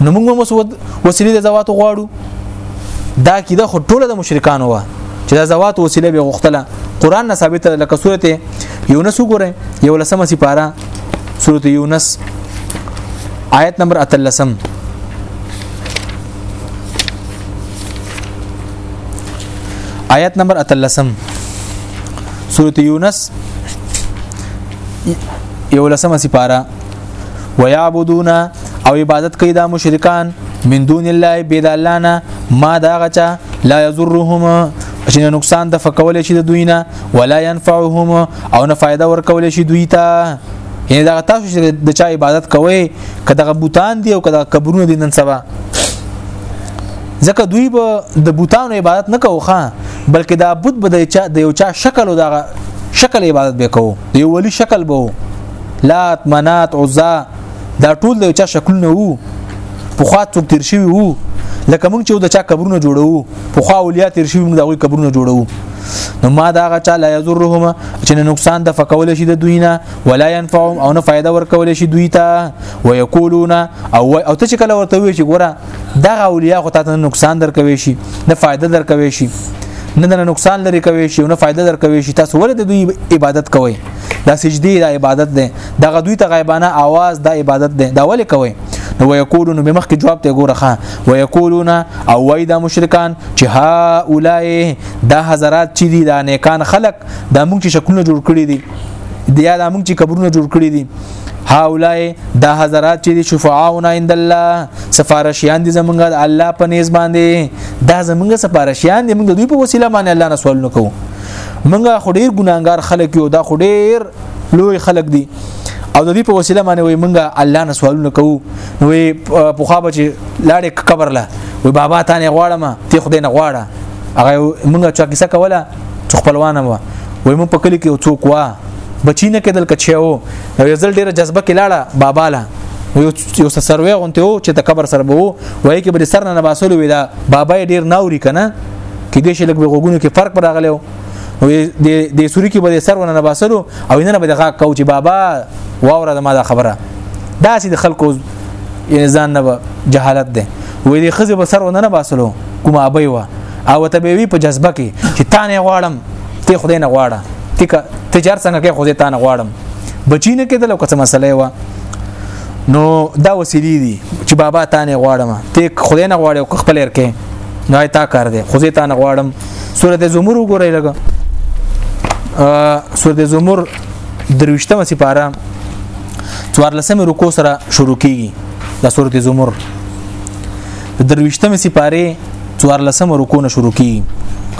نو موږ مو مسعود وسیله د زوات غواړو دا کیده خو ټوله د مشرکانو و چې د زوات وسیله به غختله قران نه ثابت ده لکه سورته یونس وګوره یو لسمه سپاره سورته یونس آیت نمبر 13 آیت نمبر 13 سورته یونس یو لسمه سپاره ويعبدون او عبادت کوي دا مشرکان من دون الله بيد الله نه ما دا غچا لا يضرهم چې نقصان د فکول شي د دوی نه ولا ينفعهم او نه فائدہ ورکول شي دوی ته یعنی دا تاسو چې د چا عبادت کوئ کداغه بوتان دی او کداغه قبرونه دي نن سبا ځکه دوی به د بوتانو عبادت نه کوو خان بلکې دا بت به د چا د یو چا شکل او دغه شکل عبادت به کوو د یو ولی شکل به لات منات عزا دا ټول د یو چا شکلونه وو په خوا څوک تیر شوی وو لکه موږ چې د چا قبرونه جوړو په خوا اولیا تیر شوی موږ دغه قبرونه جوړو نو ما دا غا چا لا یضرهم چې نقصان د فکول شي د دوی نه ولا ينفعهم او نه فائدہ ورکول شي دوی ته ويقولون او او ته چې کله ورته وی چې ګوره دغه اولیاء خو تاسو نقصان درکوي شي نه فائدہ درکوي شي نه نه نقصان لري کوي شي نه فائدہ درکوي شي تاسو ولې د دوی عبادت کوئ دا سجدي دا عبادت ده دغه دوی ته غیبانه आवाज دا عبادت ده دا ولې کوئ نو ويقولون به مخکې جواب ته ګورخه ويقولون او وای دا مشرکان چې ها اولای دا حضرات چې دي دا نیکان خلق دا موږ چې شکلونه جوړ کړی دي د یاد موږ چې قبرونه جوړ کړی دي هاولای دا حضرات چې شفعاونه عند الله سفارشیان دي زمونږ د الله په نيز باندې دا زمونږ سفارشیان دي موږ دوی په وسیله باندې الله نه سوال نکوو موږ خو ډیر ګناګار خلک یو دا خو ډیر لوی خلک دي او د دې په وسیله باندې وي موږ الله نه سوالونه کوو نو په خوا بچ لاړې قبر لا وي بابا تا نه غواړم ته خدای نه غواړه هغه موږ چا کیسه کوله څو خپلوان وو وای مو په کلی کې څوک وا بچی نه کېدل کچې وو یو ځل ډیره جذبه کې لاړه بابا لا یو یو سروي غونته وو چې د قبر سره به وو وای کې به سر نه باسل وې دا بابا ډیر ناوري کنه کې دې شلک به غوګونو کې فرق راغلی وو د د سوري کې به سر ونه باسلو او نه به دغه کو چې بابا واوره ما دا خبره دا سي د خلکو ځان نه جهالت ده وې د خزه به سر ونه باسلو کومه ابي و او ته به وی په جذبه کې چې تا نه غواړم ته خدای نه غواړه ته تجارت څنګه کې خدای تا نه غواړم بچی نه کېدل او څه مسله و نو دا وسیلې دي چې بابا تا نه غواړم ته خدای نه غواړي او خپل ورکه نه تا کار دی خدای تا نه غواړم سورته زمر وګورئ لګه سورته زمر دروشتمه سپاره څوارلسمه رکو سره شروع کیږي د سورته زمر دروشتمه سپاره 14 رکو نه شروع کی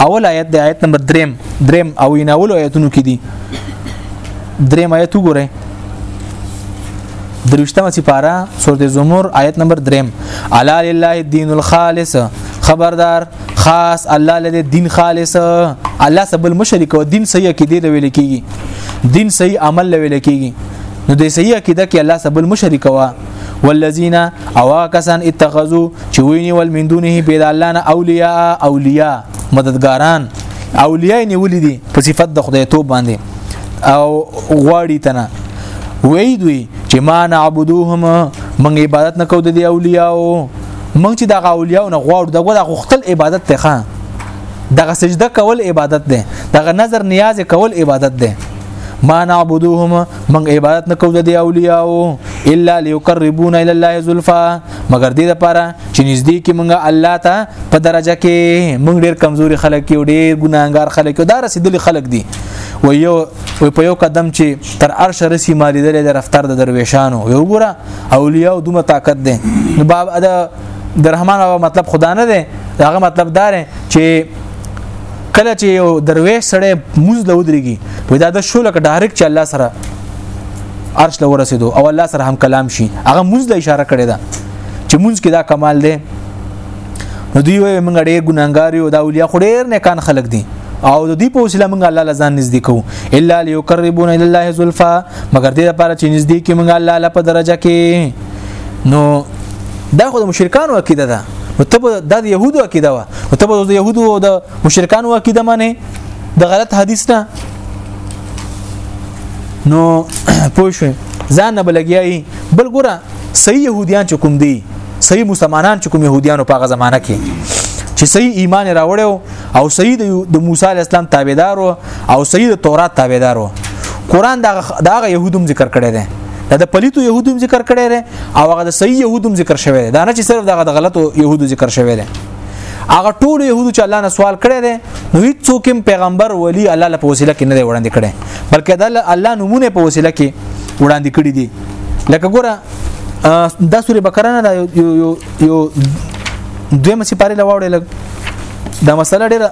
اول آیت د آیت نمبر 3 دریم او یناول آیتونو کې دي دریم آیت وګورئ دروشتمه سپاره سورته زمر آیت نمبر 3 الا لله الدين الخالص خبردار خاص الله لدی دین خالص الله سبل مشرک او دین صحیح کې دی ویل کیږي دین صحیح عمل ویل کیږي نو د صحیح عقیده کې الله سبل مشرک وا والذین او کسان اتخذوا چې ویني ول من دونه بيد الله نه اولیاء اولیاء مددګاران اولیاء نیولې دي په صفت د خدای توب باندې او غواړي تنه وی دوی چې ما نعبدوهم من عبادت نکو د دی اولیاء مونږ چې دغه اولیاء نه غواړو دغه د خپل عبادت ته خان دغه سجده کول عبادت ده دغه نظر نیاز کول عبادت ده ما نعبدوهم من عبادت نکو د دی اولیاء الا ليقربون الى الله زلفا مگر دې لپاره چې نږدې کې مونږه الله ته په درجه کې مونږ ډېر کمزوري خلک یو ډېر ګناګار خلک یو دا رسیدلي خلک دي و یو و په یو قدم چې تر عرش رسی مالی درې د رفتار د درویشانو یو ګره اولیاء دومره طاقت دي نو باب د رحمان بابا مطلب خدا نه دی هغه مطلب دار چې کله چې یو درویش سړی موز له ودرېږي وای دا د شو لکه ډایرک چې الله سره عرش له ورسېدو او الله سره هم کلام شي هغه موز له اشاره کړې ده چې موز کې دا کمال دی نو دوی وای موږ ډېر ګناګار یو دا اولیا خو ډېر نیکان خلک دي او د دې په وسیله موږ الله لزان نږدې کوو الا ليقربون الى الله زلفا مگر دې لپاره چې نږدې کې موږ الله لپاره درجه کې نو دا خو د مشرکانو عقیده ده او ته د يهودو عقیده وا او ته د يهودو او د مشرکانو عقیده معنی د غلط حدیث نه نو پوه شو ځان نه بلګیایي بل ګوره صحیح يهوديان چې کوم دي صحیح مسلمانان چې کوم يهوديانو په هغه زمانہ کې چې صحیح ایمان راوړیو او صحیح د موسی علی السلام تابعدار او صحیح د تورات تابعدار قرآن دا هغه يهودم ذکر کړی دی دا د پلیتو يهودو ذکر کړي دي او هغه د صحیح يهودو ذکر شوی دی دا نه چې صرف دغه د غلطو يهودو ذکر شوی دی هغه ټول يهودو چې الله نه سوال کړي دي نو هیڅ څوک پیغمبر ولی الله له وسیله کې نه دی وړاندې کړي بلکې د الله نمونه په وسیله کې وړاندې کړي دي لکه ګوره دا سورې بقره نه دا یو یو دویمه سپاره لواړې لګ دا مسله ډیره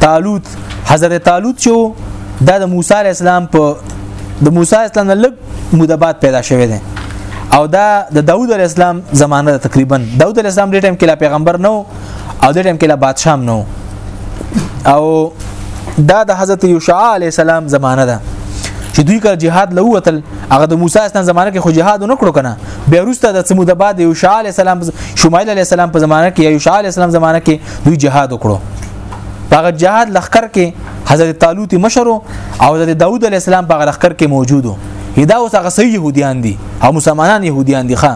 طالوت حضرت طالوت چې دا د موسی علی السلام په د موسی اسلام نه لږ موده بعد پیدا شوی دی او دا د داوود علی السلام زمانه ده تقریبا داوود علی السلام دې ټیم کې لا پیغمبر نو او دې ټیم کې لا بادشاہ نو او دا د حضرت یوشع علی السلام زمانه ده چې دوی کله jihad له وتل هغه د موسی اسلام زمانه کې خو jihad نه کړو کنه بیا وروسته د سمود بعد یوشع علی السلام شمایل علی السلام په زمانه کې یوشع علی السلام زمانه کې دوی جهاد وکړو هغه جهاد لخر کې حضرت طالوت مشر او حضرت داوود علی السلام په لخر کې موجودو دا اوس هغه صحیح يهوديان دي او مسلمانان يهوديان دي ښا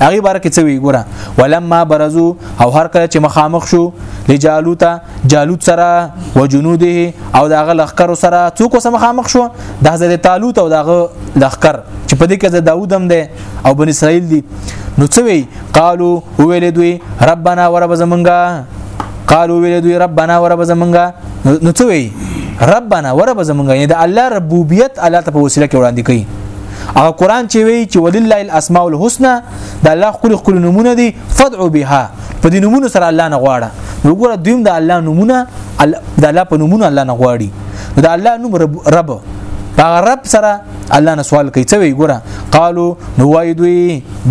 هغه بار کې څه وی ګوره ولما برزو او هر کله چې مخامخ شو لجالوت جالوت سره و جنوده او داغه لخر سره څوک سره مخامخ شو د حضرت طالوت او داغه لخر چې په دې کې د داوود هم ده او بن اسرائیل دي نو څه وی قالو ویل دوی ربنا ورب زمونږه قالو ویل دوی ربنا ورب زمونږه نو څه وی ربنا ورب زمونږه یعنی د الله ربوبیت الله ته په وسیله کې وړاندې کوي او قران چې وی چې ولله الاسماء الحسنى د الله خپل خپل نمونه دي فدعوا بها په دې نمونه سره الله نه غواړه نو ګوره دویم د الله نمونه د الله په نمونه الله نه غواړي د الله نوم رب رب هغه رب سره الله نه سوال کوي څه وی ګوره قالو نو وای دوی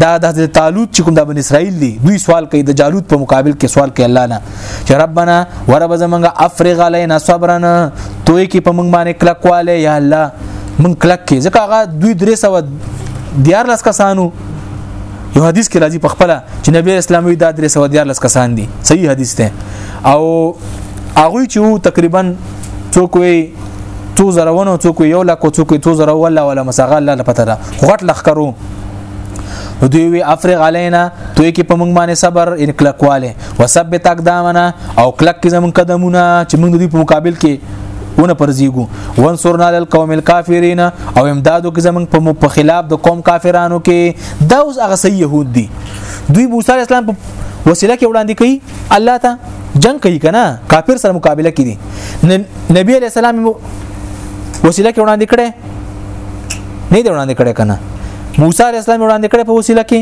دا د حضرت طالوت چې کوم د بن اسرائیل دی دوی سوال کوي د جالوت په مقابل کې سوال کوي الله نه چې ربانا ورب زمنګ افرغ علینا صبرا توي کې په موږ باندې کلک والے یا الله موږ کلک کې ځکه هغه دوی درې سو دیار لس کسانو یو حدیث کې راځي په خپل چې نبی اسلامي دا درې سو دیار لس کسان دي صحیح حدیث ده او هغه چې تقریبا څوک وي تو زرونو څوک یو لکو څوک تو زرو ولا ولا مسغه الله له پته ده غټ لخرو دوی وی افرغ علینا توی کې په موږ باندې صبر ان کلکواله وثبت اقدامنا او کلک کې زمون قدمونه چې موږ دوی په مقابل کې ونه پرځیګو وانصرنا للقوم الكافرین او امدادو کې زمون په خلاف د قوم کافرانو کې دا اوس هغه صحیح يهود دي دوی موسی اسلام په وسیله کې وړاندې کوي الله ته جنگ کوي کنه کافر سره مقابله کوي نبی علی السلام وسیله کې وړاندې کړي نه دی وړاندې کړي کنه موسی علی السلام وړاندې کړي په وسیله کې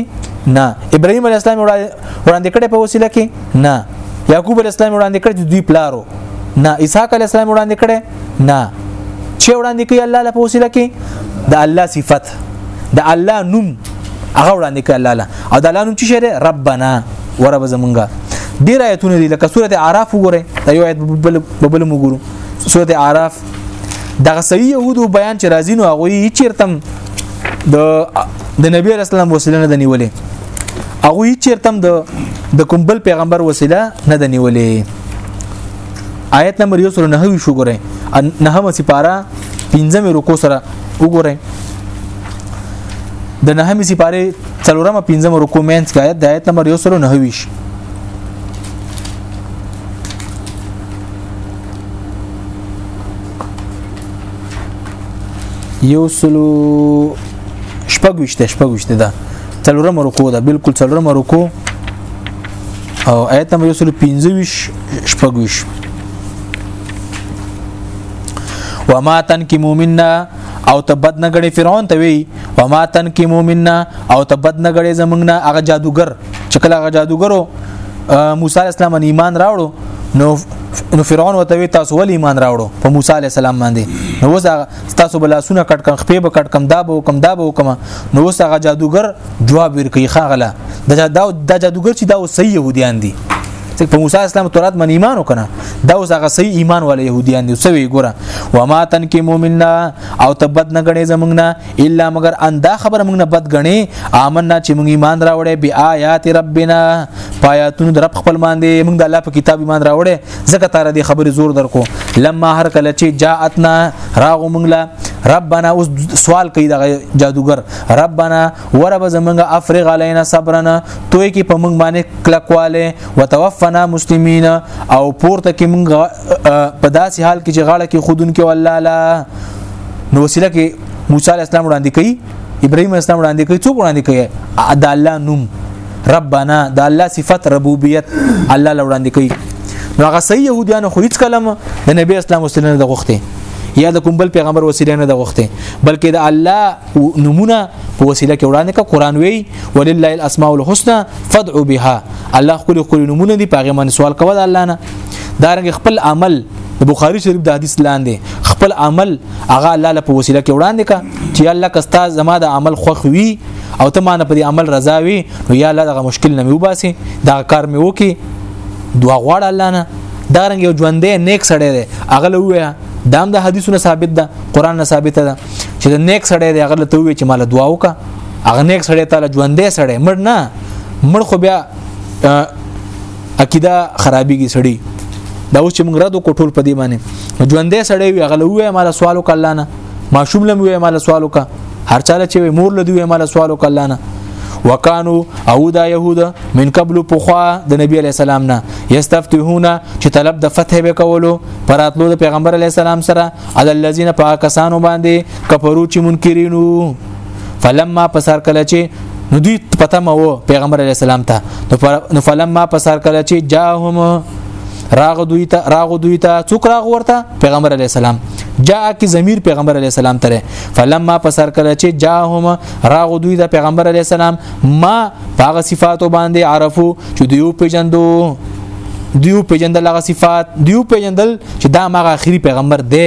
نه ابراهيم علی السلام وړاندې کړي په وسیله کې نه یعقوب علی السلام وړاندې کړي دوی پلارو نه اسحاق علی السلام وړاندې کړي نه چې وړاندې کوي الله له وسیله کې د الله صفت د الله نوم هغه وړاندې کړ الله او د الله نوم چې شری ربنا ورب زمونږه ډیر آیتونه دي لکه سوره اعراف وګوره دا یو آیت بل بل وګورو سوره اعراف دغه صحیح يهودو بیان چې راځي نو هغه چیرتم د د نبی رسول الله وسیله نه نیولې هغه چیرتم د د کوم بل پیغمبر وسیله نه نیولې آیت نمبر 109 شو ګره نهمه سپاره پنځمه رکو سره وګورئ د نهمې سپاره څلورمه پنځمه رکو مینس کې آیت د آیت نمبر 129 یو سلو شپږوشته شپږوشته ده څلورم رکو ده بالکل څلورم رکو او آیت نمبر 125 شپږوش وما تنکمو منا او ته بد نه غړي فرعون ته وی وما تنکمو منا او ته بد نه غړي زمنګ نه هغه جادوګر چې کله هغه جادوګرو موسی اسلام ایمان راوړو نو نو فرعون وته وی تاسو ول ایمان راوړو په موسی علی السلام باندې نو اوس تاسو بل سونه کټ کم خپې به کټ کم دا به کم دا به کم نو اوس هغه جادوګر جواب ورکړي خاغله دا دا جادوګر چې دا صحیح يهوديان دي ځکه په موسی اسلام تورات من ایمان وکنه دا اوس هغه صحیح ایمان ول يهوديان دي سوي ګوره و ما تن کې مؤمننا او تبد نه غړي زمنګ نه الا مگر اندا خبر موږ نه بد غني آمنا چې موږ ایمان راوړې بي آیات ربنا پایاتون در رب خپل مان دي موږ د الله په کتاب ایمان راوړې ځکه تر دې خبرې زور درکو لما هر کله چې جاءتنا راغو موږ ربنا اوس سوال کوي د جادوګر ربنا ورب زمنګ افرغ علینا صبرنا توی کی په موږ باندې کلکواله وتوفنا مسلمین او پورته کی موږ په داسې حال کې چې غاړه کې خودون کې والله لا نو وسیله کې موسی علی السلام وړاندې کړي ابراهیم اسلام وړاندې کړي څوک وړاندې کړي د الله نوم ربنا د الله صفت ربوبیت الله لوړاندې کوي نو هغه صحیح يهوديان خو هیڅ کلم د نبی اسلام وسیله نه د غوښته یا د کوم بل پیغمبر وسیله نه د غوښته بلکې د الله نمونه په وسیله کې وړاندې کا قران وی ولله الاسماء الحسنى فدعوا بها الله خپل خپل نمونه دی پاغه من سوال کوه د الله نه دارنګ خپل عمل د بخاری شریف د حدیث لاندې خپل عمل هغه الله له په وسیله کې وړاندې کا چې الله کستا زما د عمل خوخ وی او ته مانه په دې عمل رضا وی نو یا الله دغه مشکل نه مې وباسي دا کار مې وکي دعا غواړه الله نه دارنګ یو ژوندې نیک سړی دی هغه له ویا دام د حدیثونو ثابت ده قران نه ثابت ده چې د نیک سړی دی هغه ته وی چې مال دعا وکا هغه نیک سړی تعالی ژوندې سړی مړ نه مړ خو بیا عقیده خرابېږي سړی دا اوس چې موږ رد کو ټول په دې باندې ژوندې سړی وی هغه وی مال سوال وکړه الله نه ماشوم لم وی مال سوال وکړه هر چاله چې مور لدی وی مال سوال وکړه الله نه وکانو او دا يهود من قبل پوخا د نبی علی السلام نه یستفتحون چې طلب د فتح وکولو پراتلو د پیغمبر علی السلام سره علی الذین پاکستانو باندې کفرو چې منکرینو فلما پسر کله چې نو دوی پته مو پیغمبر علی السلام ته نو فلما پسر کله چې جاهم راغ دوی ته راغ دوی ته څوک راغ ورته پیغمبر علی السلام جاء کی ضمیر پیغمبر علی السلام تره فلما پسر کله چې جاهم راغ دوی ته پیغمبر علی السلام ما هغه صفاتو باندې عرفو چې دوی پیجندو دیو پیجندل هغه صفات دیو پیجندل چې دا مغه اخري پیغمبر دی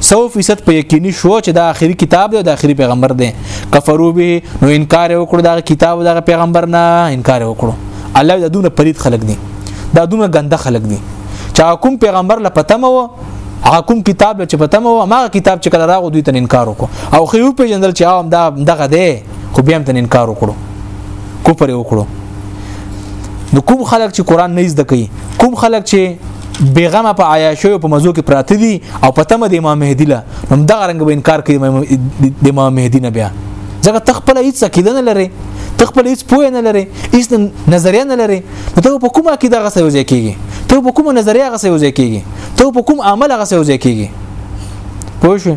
100% په یقیني شو چې دا اخري کتاب دی او د اخري پیغمبر دی کفرو به نو انکار وکړو دا کتاب دا پیغمبر نه انکار وکړو الله د دونه پرید خلق دی دا دونه ګنده خلق دی چا کوم پیغمبر لا پتمه و حکم کتاب چې پتمه و ما کتاب چې کله راغو دوی ته انکار وکړو او خو یو پیجندل چې هم دا دغه دی خو بیا هم ته انکار وکړو کوپر وکړو نو کوم خلک چې قران نه زده کوي کوم خلک چې بیغمه په عیاشو په مزو کې پراته دي او په تمه د امام مهدی له هم دغه رنګ به انکار کوي د امام مهدی نه بیا ځکه تخپل هیڅ عقیده نه لري تخپل هیڅ پوهه نه لري هیڅ نظریه نه لري نو ته په کومه کې دغه څه وځي کیږي ته په کومه نظریه هغه څه وځي کیږي ته په کوم عمل هغه څه وځي کیږي پوه شئ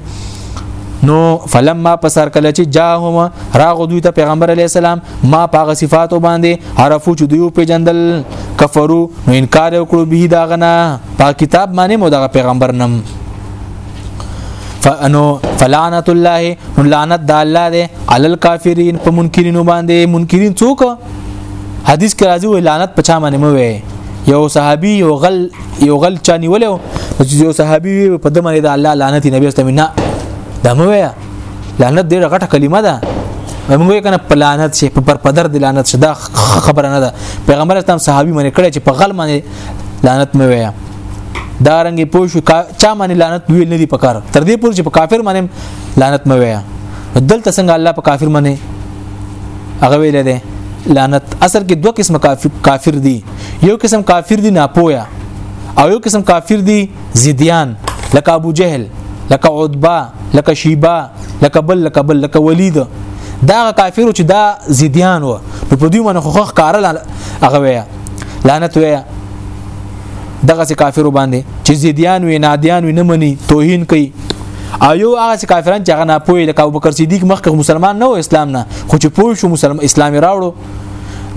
نو فلما پسر کله چې جاهما راغو دوی ته پیغمبر علی السلام ما پاغه صفاتو باندې عرفو چې دوی په جندل کفرو نو انکار وکړو به دا غنا په کتاب باندې مو دغه پیغمبر نم فانو فلعنت الله لعنت د الله دی علی الکافرین په منکرینو باندې منکرین څوک حدیث کې راځي وی لعنت په چا باندې مو وی یو صحابي یو غل یو غل چانی ولیو چې یو صحابي په دمنه د الله لعنت نبی استمنا دمو وی لعنت ډیره غټه کلمه ده موږ کنه پلانت شي په پر پدر د لعنت شي دا خبره نه ده پیغمبر اسلام صحابي منې کړي چې په غل باندې لعنت مې ویا دا رنګ پوه شو چا باندې لعنت ویل نه دی پکار تر دې پورې چې په کافر باندې لعنت مې ویا دلته څنګه الله په کافر باندې هغه ویل دی لعنت اصل کې دوه قسم کافر کافر دي یو قسم کافر دي ناپوهه او یو قسم کافر دي زیدیان لکه ابو جهل لکه عتبه لکه شیبه لکه بل لکه بل لکه ولید دا کافرو چې دا زیدیان و نو په دوی باندې خو ښکار هغه ویا لعنت ویا دغه سي کافرو باندې چې زیدیان وي نادیان وي نه مني توهین کوي او یو هغه سي کافران چې هغه نه پوي لکه ابوبکر صدیق مخکې مسلمان نه و اسلام نه خو چې پوي شو مسلمان اسلامي راوړو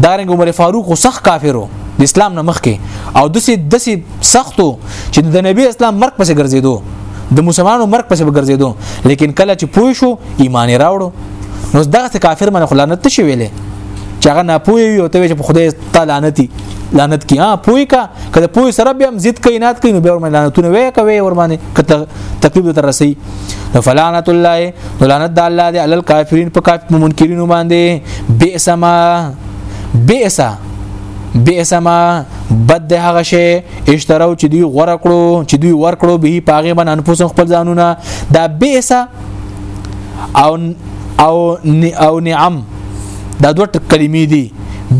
دارنګ عمر فاروق سخت کافرو د اسلام نه مخکې او دسي دسي سختو چې د نبی اسلام مرګ پسې ګرځیدو د مسلمانانو مرګ پسې ګرځیدو لیکن کله چې پوه شو ایمان راوړو نو دغه کافر من خلانت ته شي ویلې چې هغه نه پوي وي او ته چې خدای تعالی لعنتي لعنت کی ها پوي کا کله پوي سره بیا هم ضد کینات کین بیا ور لعنتونه وې کوي ور باندې کته تکلیف تر رسي نو فلعنت الله فلعنت د الله دی علل کافرین په کافر منکرینو باندې بئس ما بئس بئس ما بد د هغه شی اشتراو چې دوی غوړه کړو چې دوی ور کړو به پاغه من انفس خپل ځانونه دا بئس او او او نعم دا دوه کلمې دي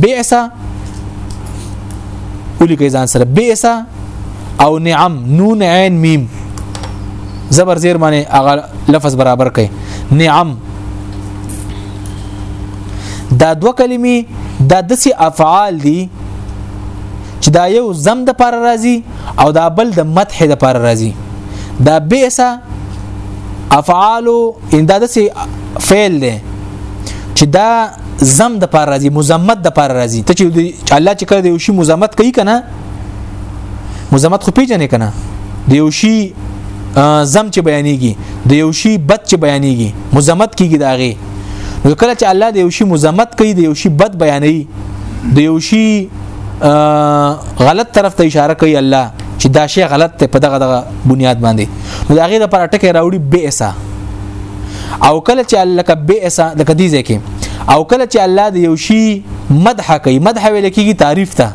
بئس ولي کې ځان سره بئس او نعم نون عین میم زبر زیر باندې هغه لفظ برابر کړي نعم دا دوه کلمې دا دسي افعال دي چې دا یو زم د پر راضي او دا بل د مدح د پر راضي دا بیسا افعال ان دا دسي فعل دی چې دا زم د پر راضي مزمت د پر راضي ته چې الله چې کړی یو شی مزمت کوي کنه مزمت خو پیژنې کنه د یو شی زم چې بیانېږي د یو شی بد چې بیانېږي مزمت کیږي دا غي نو کله چې الله د یو شی مزمت کوي د یو شی بد بیانې د یو شی غلط طرف ته اشاره کوي الله چې دا شی غلط ته په دغه دغه بنیاد باندې نو دا غي د پر ټکه راوړي بئسا او کله چې الله ک بئسا د کدي ځکه او کله چې الله د یو شی مدح کوي مدح ویل کیږي تعریف ته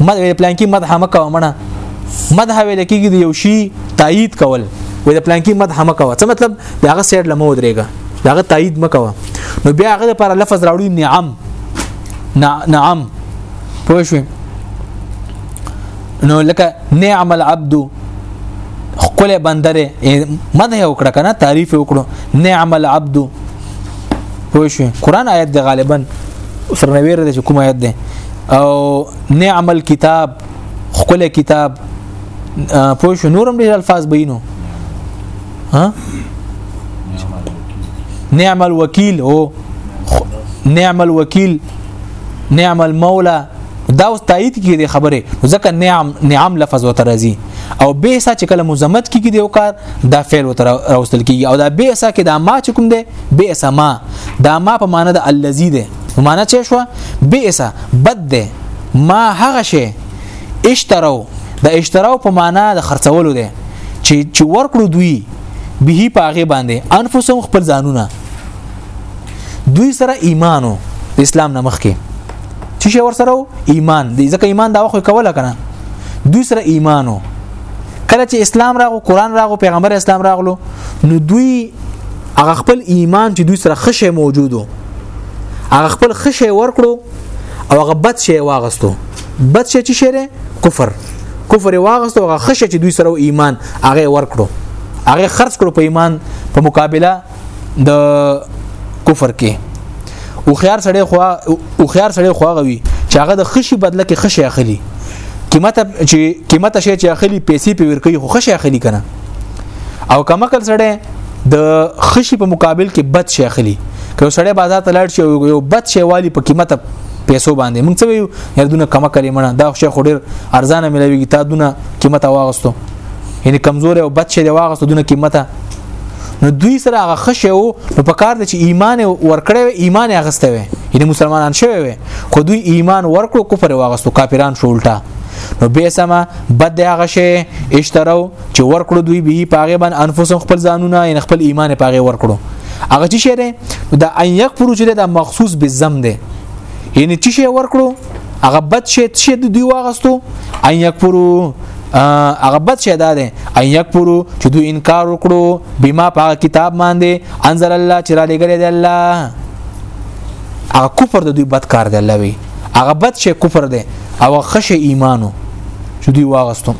مدح پلان کې مدح مکه ومنه مدح ویل کېږي د یو شی تایید کول وې د پلان کې مدح مکه څه مطلب دا هغه سیډ لمو درېګا دا هغه تایید مکه نو بیا هغه پر لفظ راوړي نعم نعم پوه شو نو لکه نعم العبد خپل بندره مدح وکړه کنه تعریف وکړو نعم العبد پوه شو قران آیت د غالبا سره نویر د کوم آیت ده او نعم الكتاب خپل کتاب پوه شو نورم ډیر الفاظ بینو ها نعم الوکیل او نعم الوکیل نعم المولى دا اوس تایید کې دی خبره ځکه نعم نعم لفظ وته راځي او به سا چې کله مزمت کې دی او کار دا فعل وته راوستل کیږي او دا به سا کې دا ما چې کوم دی به سما دا ما په معنی د الذی دی نو معنا څه شو بئس بد ده ما هغه شی اشتراو د اشتراو په معنا د خرڅولو ده چې چې ورکړو دوی به پاغه باندې انفسهم خپل ځانونه دوی سره ایمانو د اسلام نه مخکې چې شی ور سره ایمان دی ځکه ایمان دا وخت کوله کنه دوی سره ایمانو کله چې اسلام راغو قران راغو پیغمبر اسلام راغلو نو دوی هغه خپل ایمان چې دوی سره خشه موجودو هغه خپل خشه ورکړو او هغه بد شي واغستو بد شي چې شری کفر کفر واغستو هغه خشه چې دوی سره ایمان هغه ورکړو هغه خرج کړو په ایمان په مقابله د کفر کې او خيار سړی خو او خيار سړی خو غوي چې هغه د خشي بدله کې خشي اخلي قیمت چې قیمت شي چې اخلي پیسې په ورکی خو خشي اخلي کنه او کمکل سړی د خشي په مقابل کې بد شي اخلي که سړی بازار ته لاړ شي او یو بد شي والی په قیمت پیسو باندې موږ څه ویو یادونه کمه کړې مړه دا خو خو ډیر ارزانه ملويږي تا دونه قیمت واغستو یعنی کمزور او بد شي دی واغستو دونه قیمت نو دوی سره هغه خشه وو نو په کار د چې ایمان ورکړې ایمان اغسته وي یعنی مسلمانان شوی وي خو دوی ایمان ورکړو کفر واغستو کافران شو الټا نو به سما بد دی هغه شی اشتراو چې ورکړو دوی به پاغه بن انفسهم خپل ځانونه ان خپل ایمان پاغه ورکړو هغه چې شی دی دا ان یکفرو چې دا مخصوص به زم دی یعنی چې شی ورکړو هغه بد شی چې دوی واغستو ان یکفرو هغه بد شي دا ده ان یکفرو چې دوی انکار وکړو بما په کتاب باندې انزل الله چې را لګره دی الله هغه کفر د دوی بد کار دی الله وی هغه بد شي کفر دی او خشه ایمانو چې دی واغستم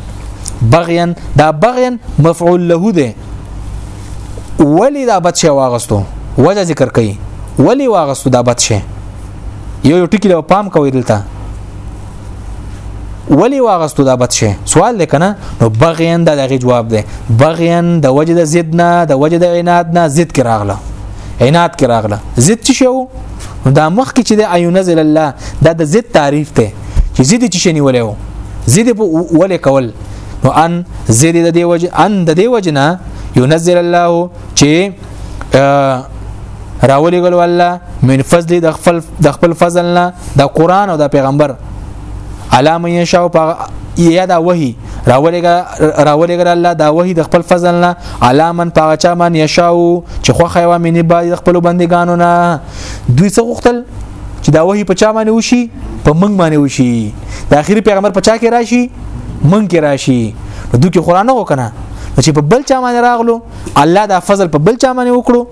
بغیان دا بغیان مفعول له دی ولی دا بد شي واغستو وجه ذکر کړي ولی واغستو دا بد شي یو یو ټکی له پام کوي دلته ولی واغستو دا بد شي سوال لکنه نو بغیان دا دغه جواب دی بغیان د وجه د زد نه د وجه د عناد نه زد کې راغله عناد کې راغله زد څه شو نو دا مخ کې چې د ايونزل الله دا د ضد تعریف ته چې ضد چې شنی ولې وو ضد په ولې کول نو ان ضد د دی وجه ان د دی وجه نه ينزل الله چې راولې ګل والله من فضل د خپل د خپل فضل نه د قران او د پیغمبر علامه یشاو په یا دا وحی راولګا راولګا الله دا وحی د خپل فضل نه علامن پاغه چا من یشاو چې خو خیوا مینه با د خپل بندګانو نه دوی څه غختل چې دا وحی په چا باندې وشي په منګ باندې وشي د اخیری پیغمبر په چا کې راشي منګ کې راشي دوی کې قران نه وکنه چې په بل چا باندې راغلو الله دا فضل په بل چا باندې وکړو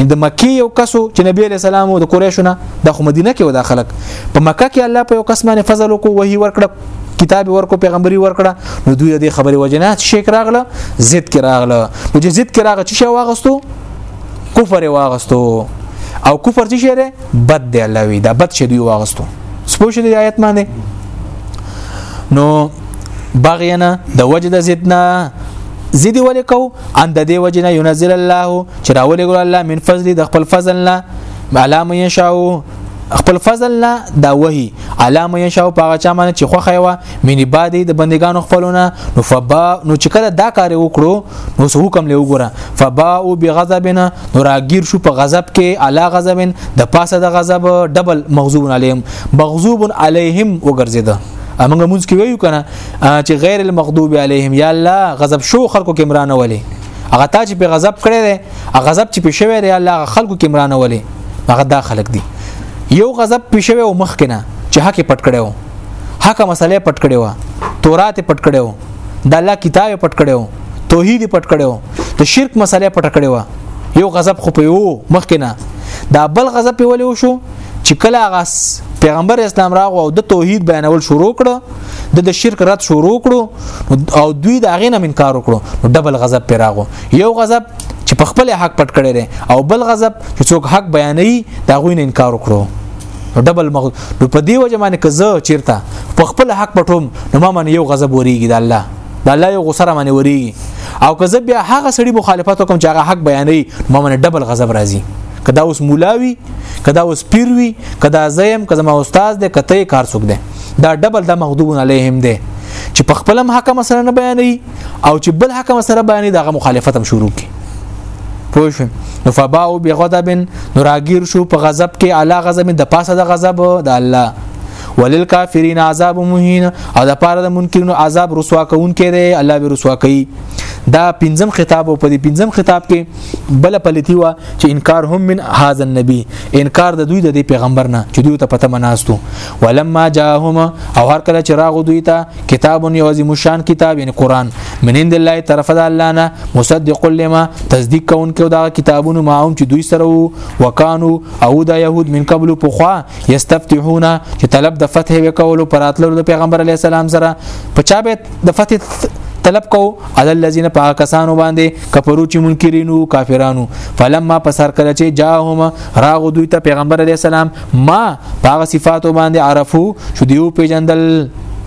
ان د مکی یو کسو چې نبی علیہ السلام او د قریشونه د خو مدینه کې و د خلک په مکه کې الله په یو کس باندې فضل وکړو وਹੀ ورکړه کتاب ورکو پیغمبري ورکړه نو دوی د خبرې وجنات شیک راغله ضد کې راغله نو چې ضد کې راغله چې شو واغستو کفر واغستو او کفر چې شری بد دی الله وی دا بد شې دوی واغستو سپوږ دې آیت باندې نو بغینا د وجد زدنا زیدی ولې کو ان د دې وجنه ينزل الله چې راولې ګور الله من فضل د خپل فضل نه علام یشاو خپل فضل نه دا وਹੀ علام یشاو پاغه چا من چې خو خیوا مینی بادي د بندگانو خپلونه نو فبا نو چې کله دا کار وکړو نو سو حکم له وګوره فبا او بغضبنا نو راګیر شو په غضب کې علا غضبن د پاسه د غضب ډبل مغضوب علیهم مغضوب علیهم وګرځیدا امنګ مونږ کې ویو کنه چې غیر المغضوب علیهم یا الله غضب شو خلکو کې عمران ولي هغه تا چې په غضب کړی دی هغه غضب چې په شوی دی الله خلکو کې عمران ولي هغه دا خلک دي یو غضب په شوی او مخ کنه چې حق پټ کړو حق مسله پټ کړو تورات پټ کړو د الله کتاب پټ کړو توحید پټ کړو د شرک مسله پټ کړو یو غضب خو په یو مخ کنه دا بل غضب په ولې وشو چې کله هغه پیغمبر اسلام راغو او د توحید بیانول شروع کړو د د شرک رد شروع کړو او دوی د هغې نه انکار وکړو نو ډبل غضب پې راغو یو غضب چې په خپل حق پټ کړی دی او بل غضب چې څوک حق بیانوي د هغوی نه انکار وکړو ډبل مغ نو په دې وجه باندې که زه چیرته په خپل حق پټوم نو ما باندې یو غضب وریږي د الله د الله یو غصه را باندې وریږي او که زه بیا هغه سړي مخالفت وکم چې هغه حق بیانوي ما باندې ډبل غضب راځي که دا اوس مولاوي کدا اوس پیر وی کدا زیم کدا ما استاد دی کته کار څوک دی دا ډبل د مغضوب علیهم دی چې په خپل هم حق مسله نه بیانې او چې بل حق مسله بیانې دغه مخالفت هم شروع کی پوه شو نو فباو بغضب نراګیر شو په غضب کې اعلی غضب د پاسه د غضب د الله وللکافرین عذاب مهین او د پاره د منکرینو عذاب رسوا کون کې دی الله به رسوا کوي دا پنځم خطاب او په دې پنځم خطاب کې بل پلیتی وا چې انکار هم من هاذا النبي انکار د دوی د پیغمبر نه چې دوی ته پته مناستو ولما جاءهم او هر کله چې راغو دوی ته کتاب یو عظیم شان کتاب یعنی قران من عند الله طرف د الله نه مصدق لما تصدیق کوونکو دا کتابونو ما هم چې دوی سره وو وکانو او دا يهود من قبل پوخا یستفتحون چې طلب د فتح وکولو پراتلو د پیغمبر علی السلام سره په چا به د فتح طلب کوو علی الذین پا کسانو باندې کفرو چې منکرینو کافرانو فلما پسر کړه چې جاءهم راغ دوی ته پیغمبر علی السلام ما پاغه صفاتو باندې عرفو شو دیو پیجندل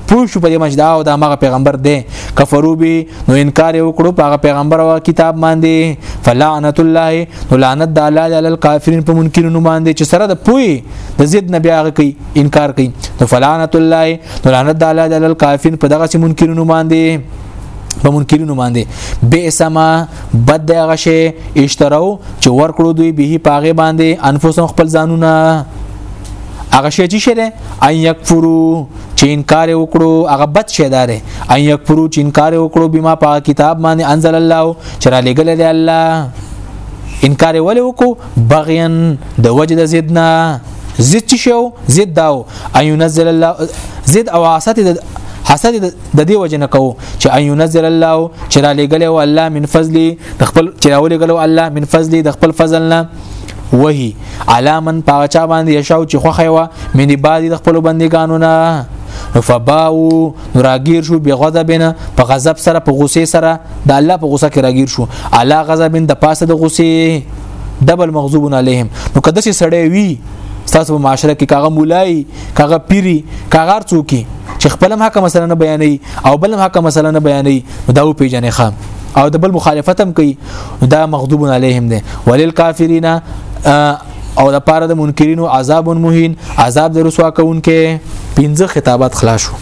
پوه شو په دې مجدا او د مغه پیغمبر دی کفرو به نو انکار وکړو په هغه پیغمبر او کتاب باندې فلعنت الله نو لعنت د الله علی الکافرین په منکرینو باندې چې سره د پوي د زید نبی هغه کوي انکار کوي نو فلعنت الله نو لعنت د الله دلل کافرین په دغه منکرونو باندې په منکرینو باندې بئسما بد دی هغه شی اشتراو چې ورکړو دوی به پاغه باندې انفسهم خپل ځانونه هغه شی چې شری ان یکفرو چې انکار وکړو هغه بد شی دار ان یکفرو چې انکار وکړو بما په کتاب باندې انزل الله چې را لګل دی الله انکار ولې وکړو بغیان د وجد زدنا زید چې شو زید داو اينزل الله زید او حسد حسد د دې وجه نه کو چې اينزل الله چې را لګل او الله من فضلي د خپل چې را لګل او الله من فضلي د خپل فضل نه وهي علامن پاچا باندې یشاو چې خوخه وا من بعد د خپل بندګانو نه فباو راګیر شو به غضبنا په غضب سره په غصه سره د الله په غصه کې راګیر شو علا غضبن د پاسه د غصه دبل مغضوب علیهم نو کده چې سړی وی تاسو په معاشره کې کاغه مولای کاغه پیری کاغه څوکي چې خپل هم حق مسله نه بیانې او بل هم حق مسله نه بیانې دا و پیژنې خام او د بل مخالفت هم کوي دا مغضوب علیهم دی ولل کافرین او د پاره د منکرینو عذاب مهین عذاب د رسوا کوونکې پنځه خطابات خلاص شو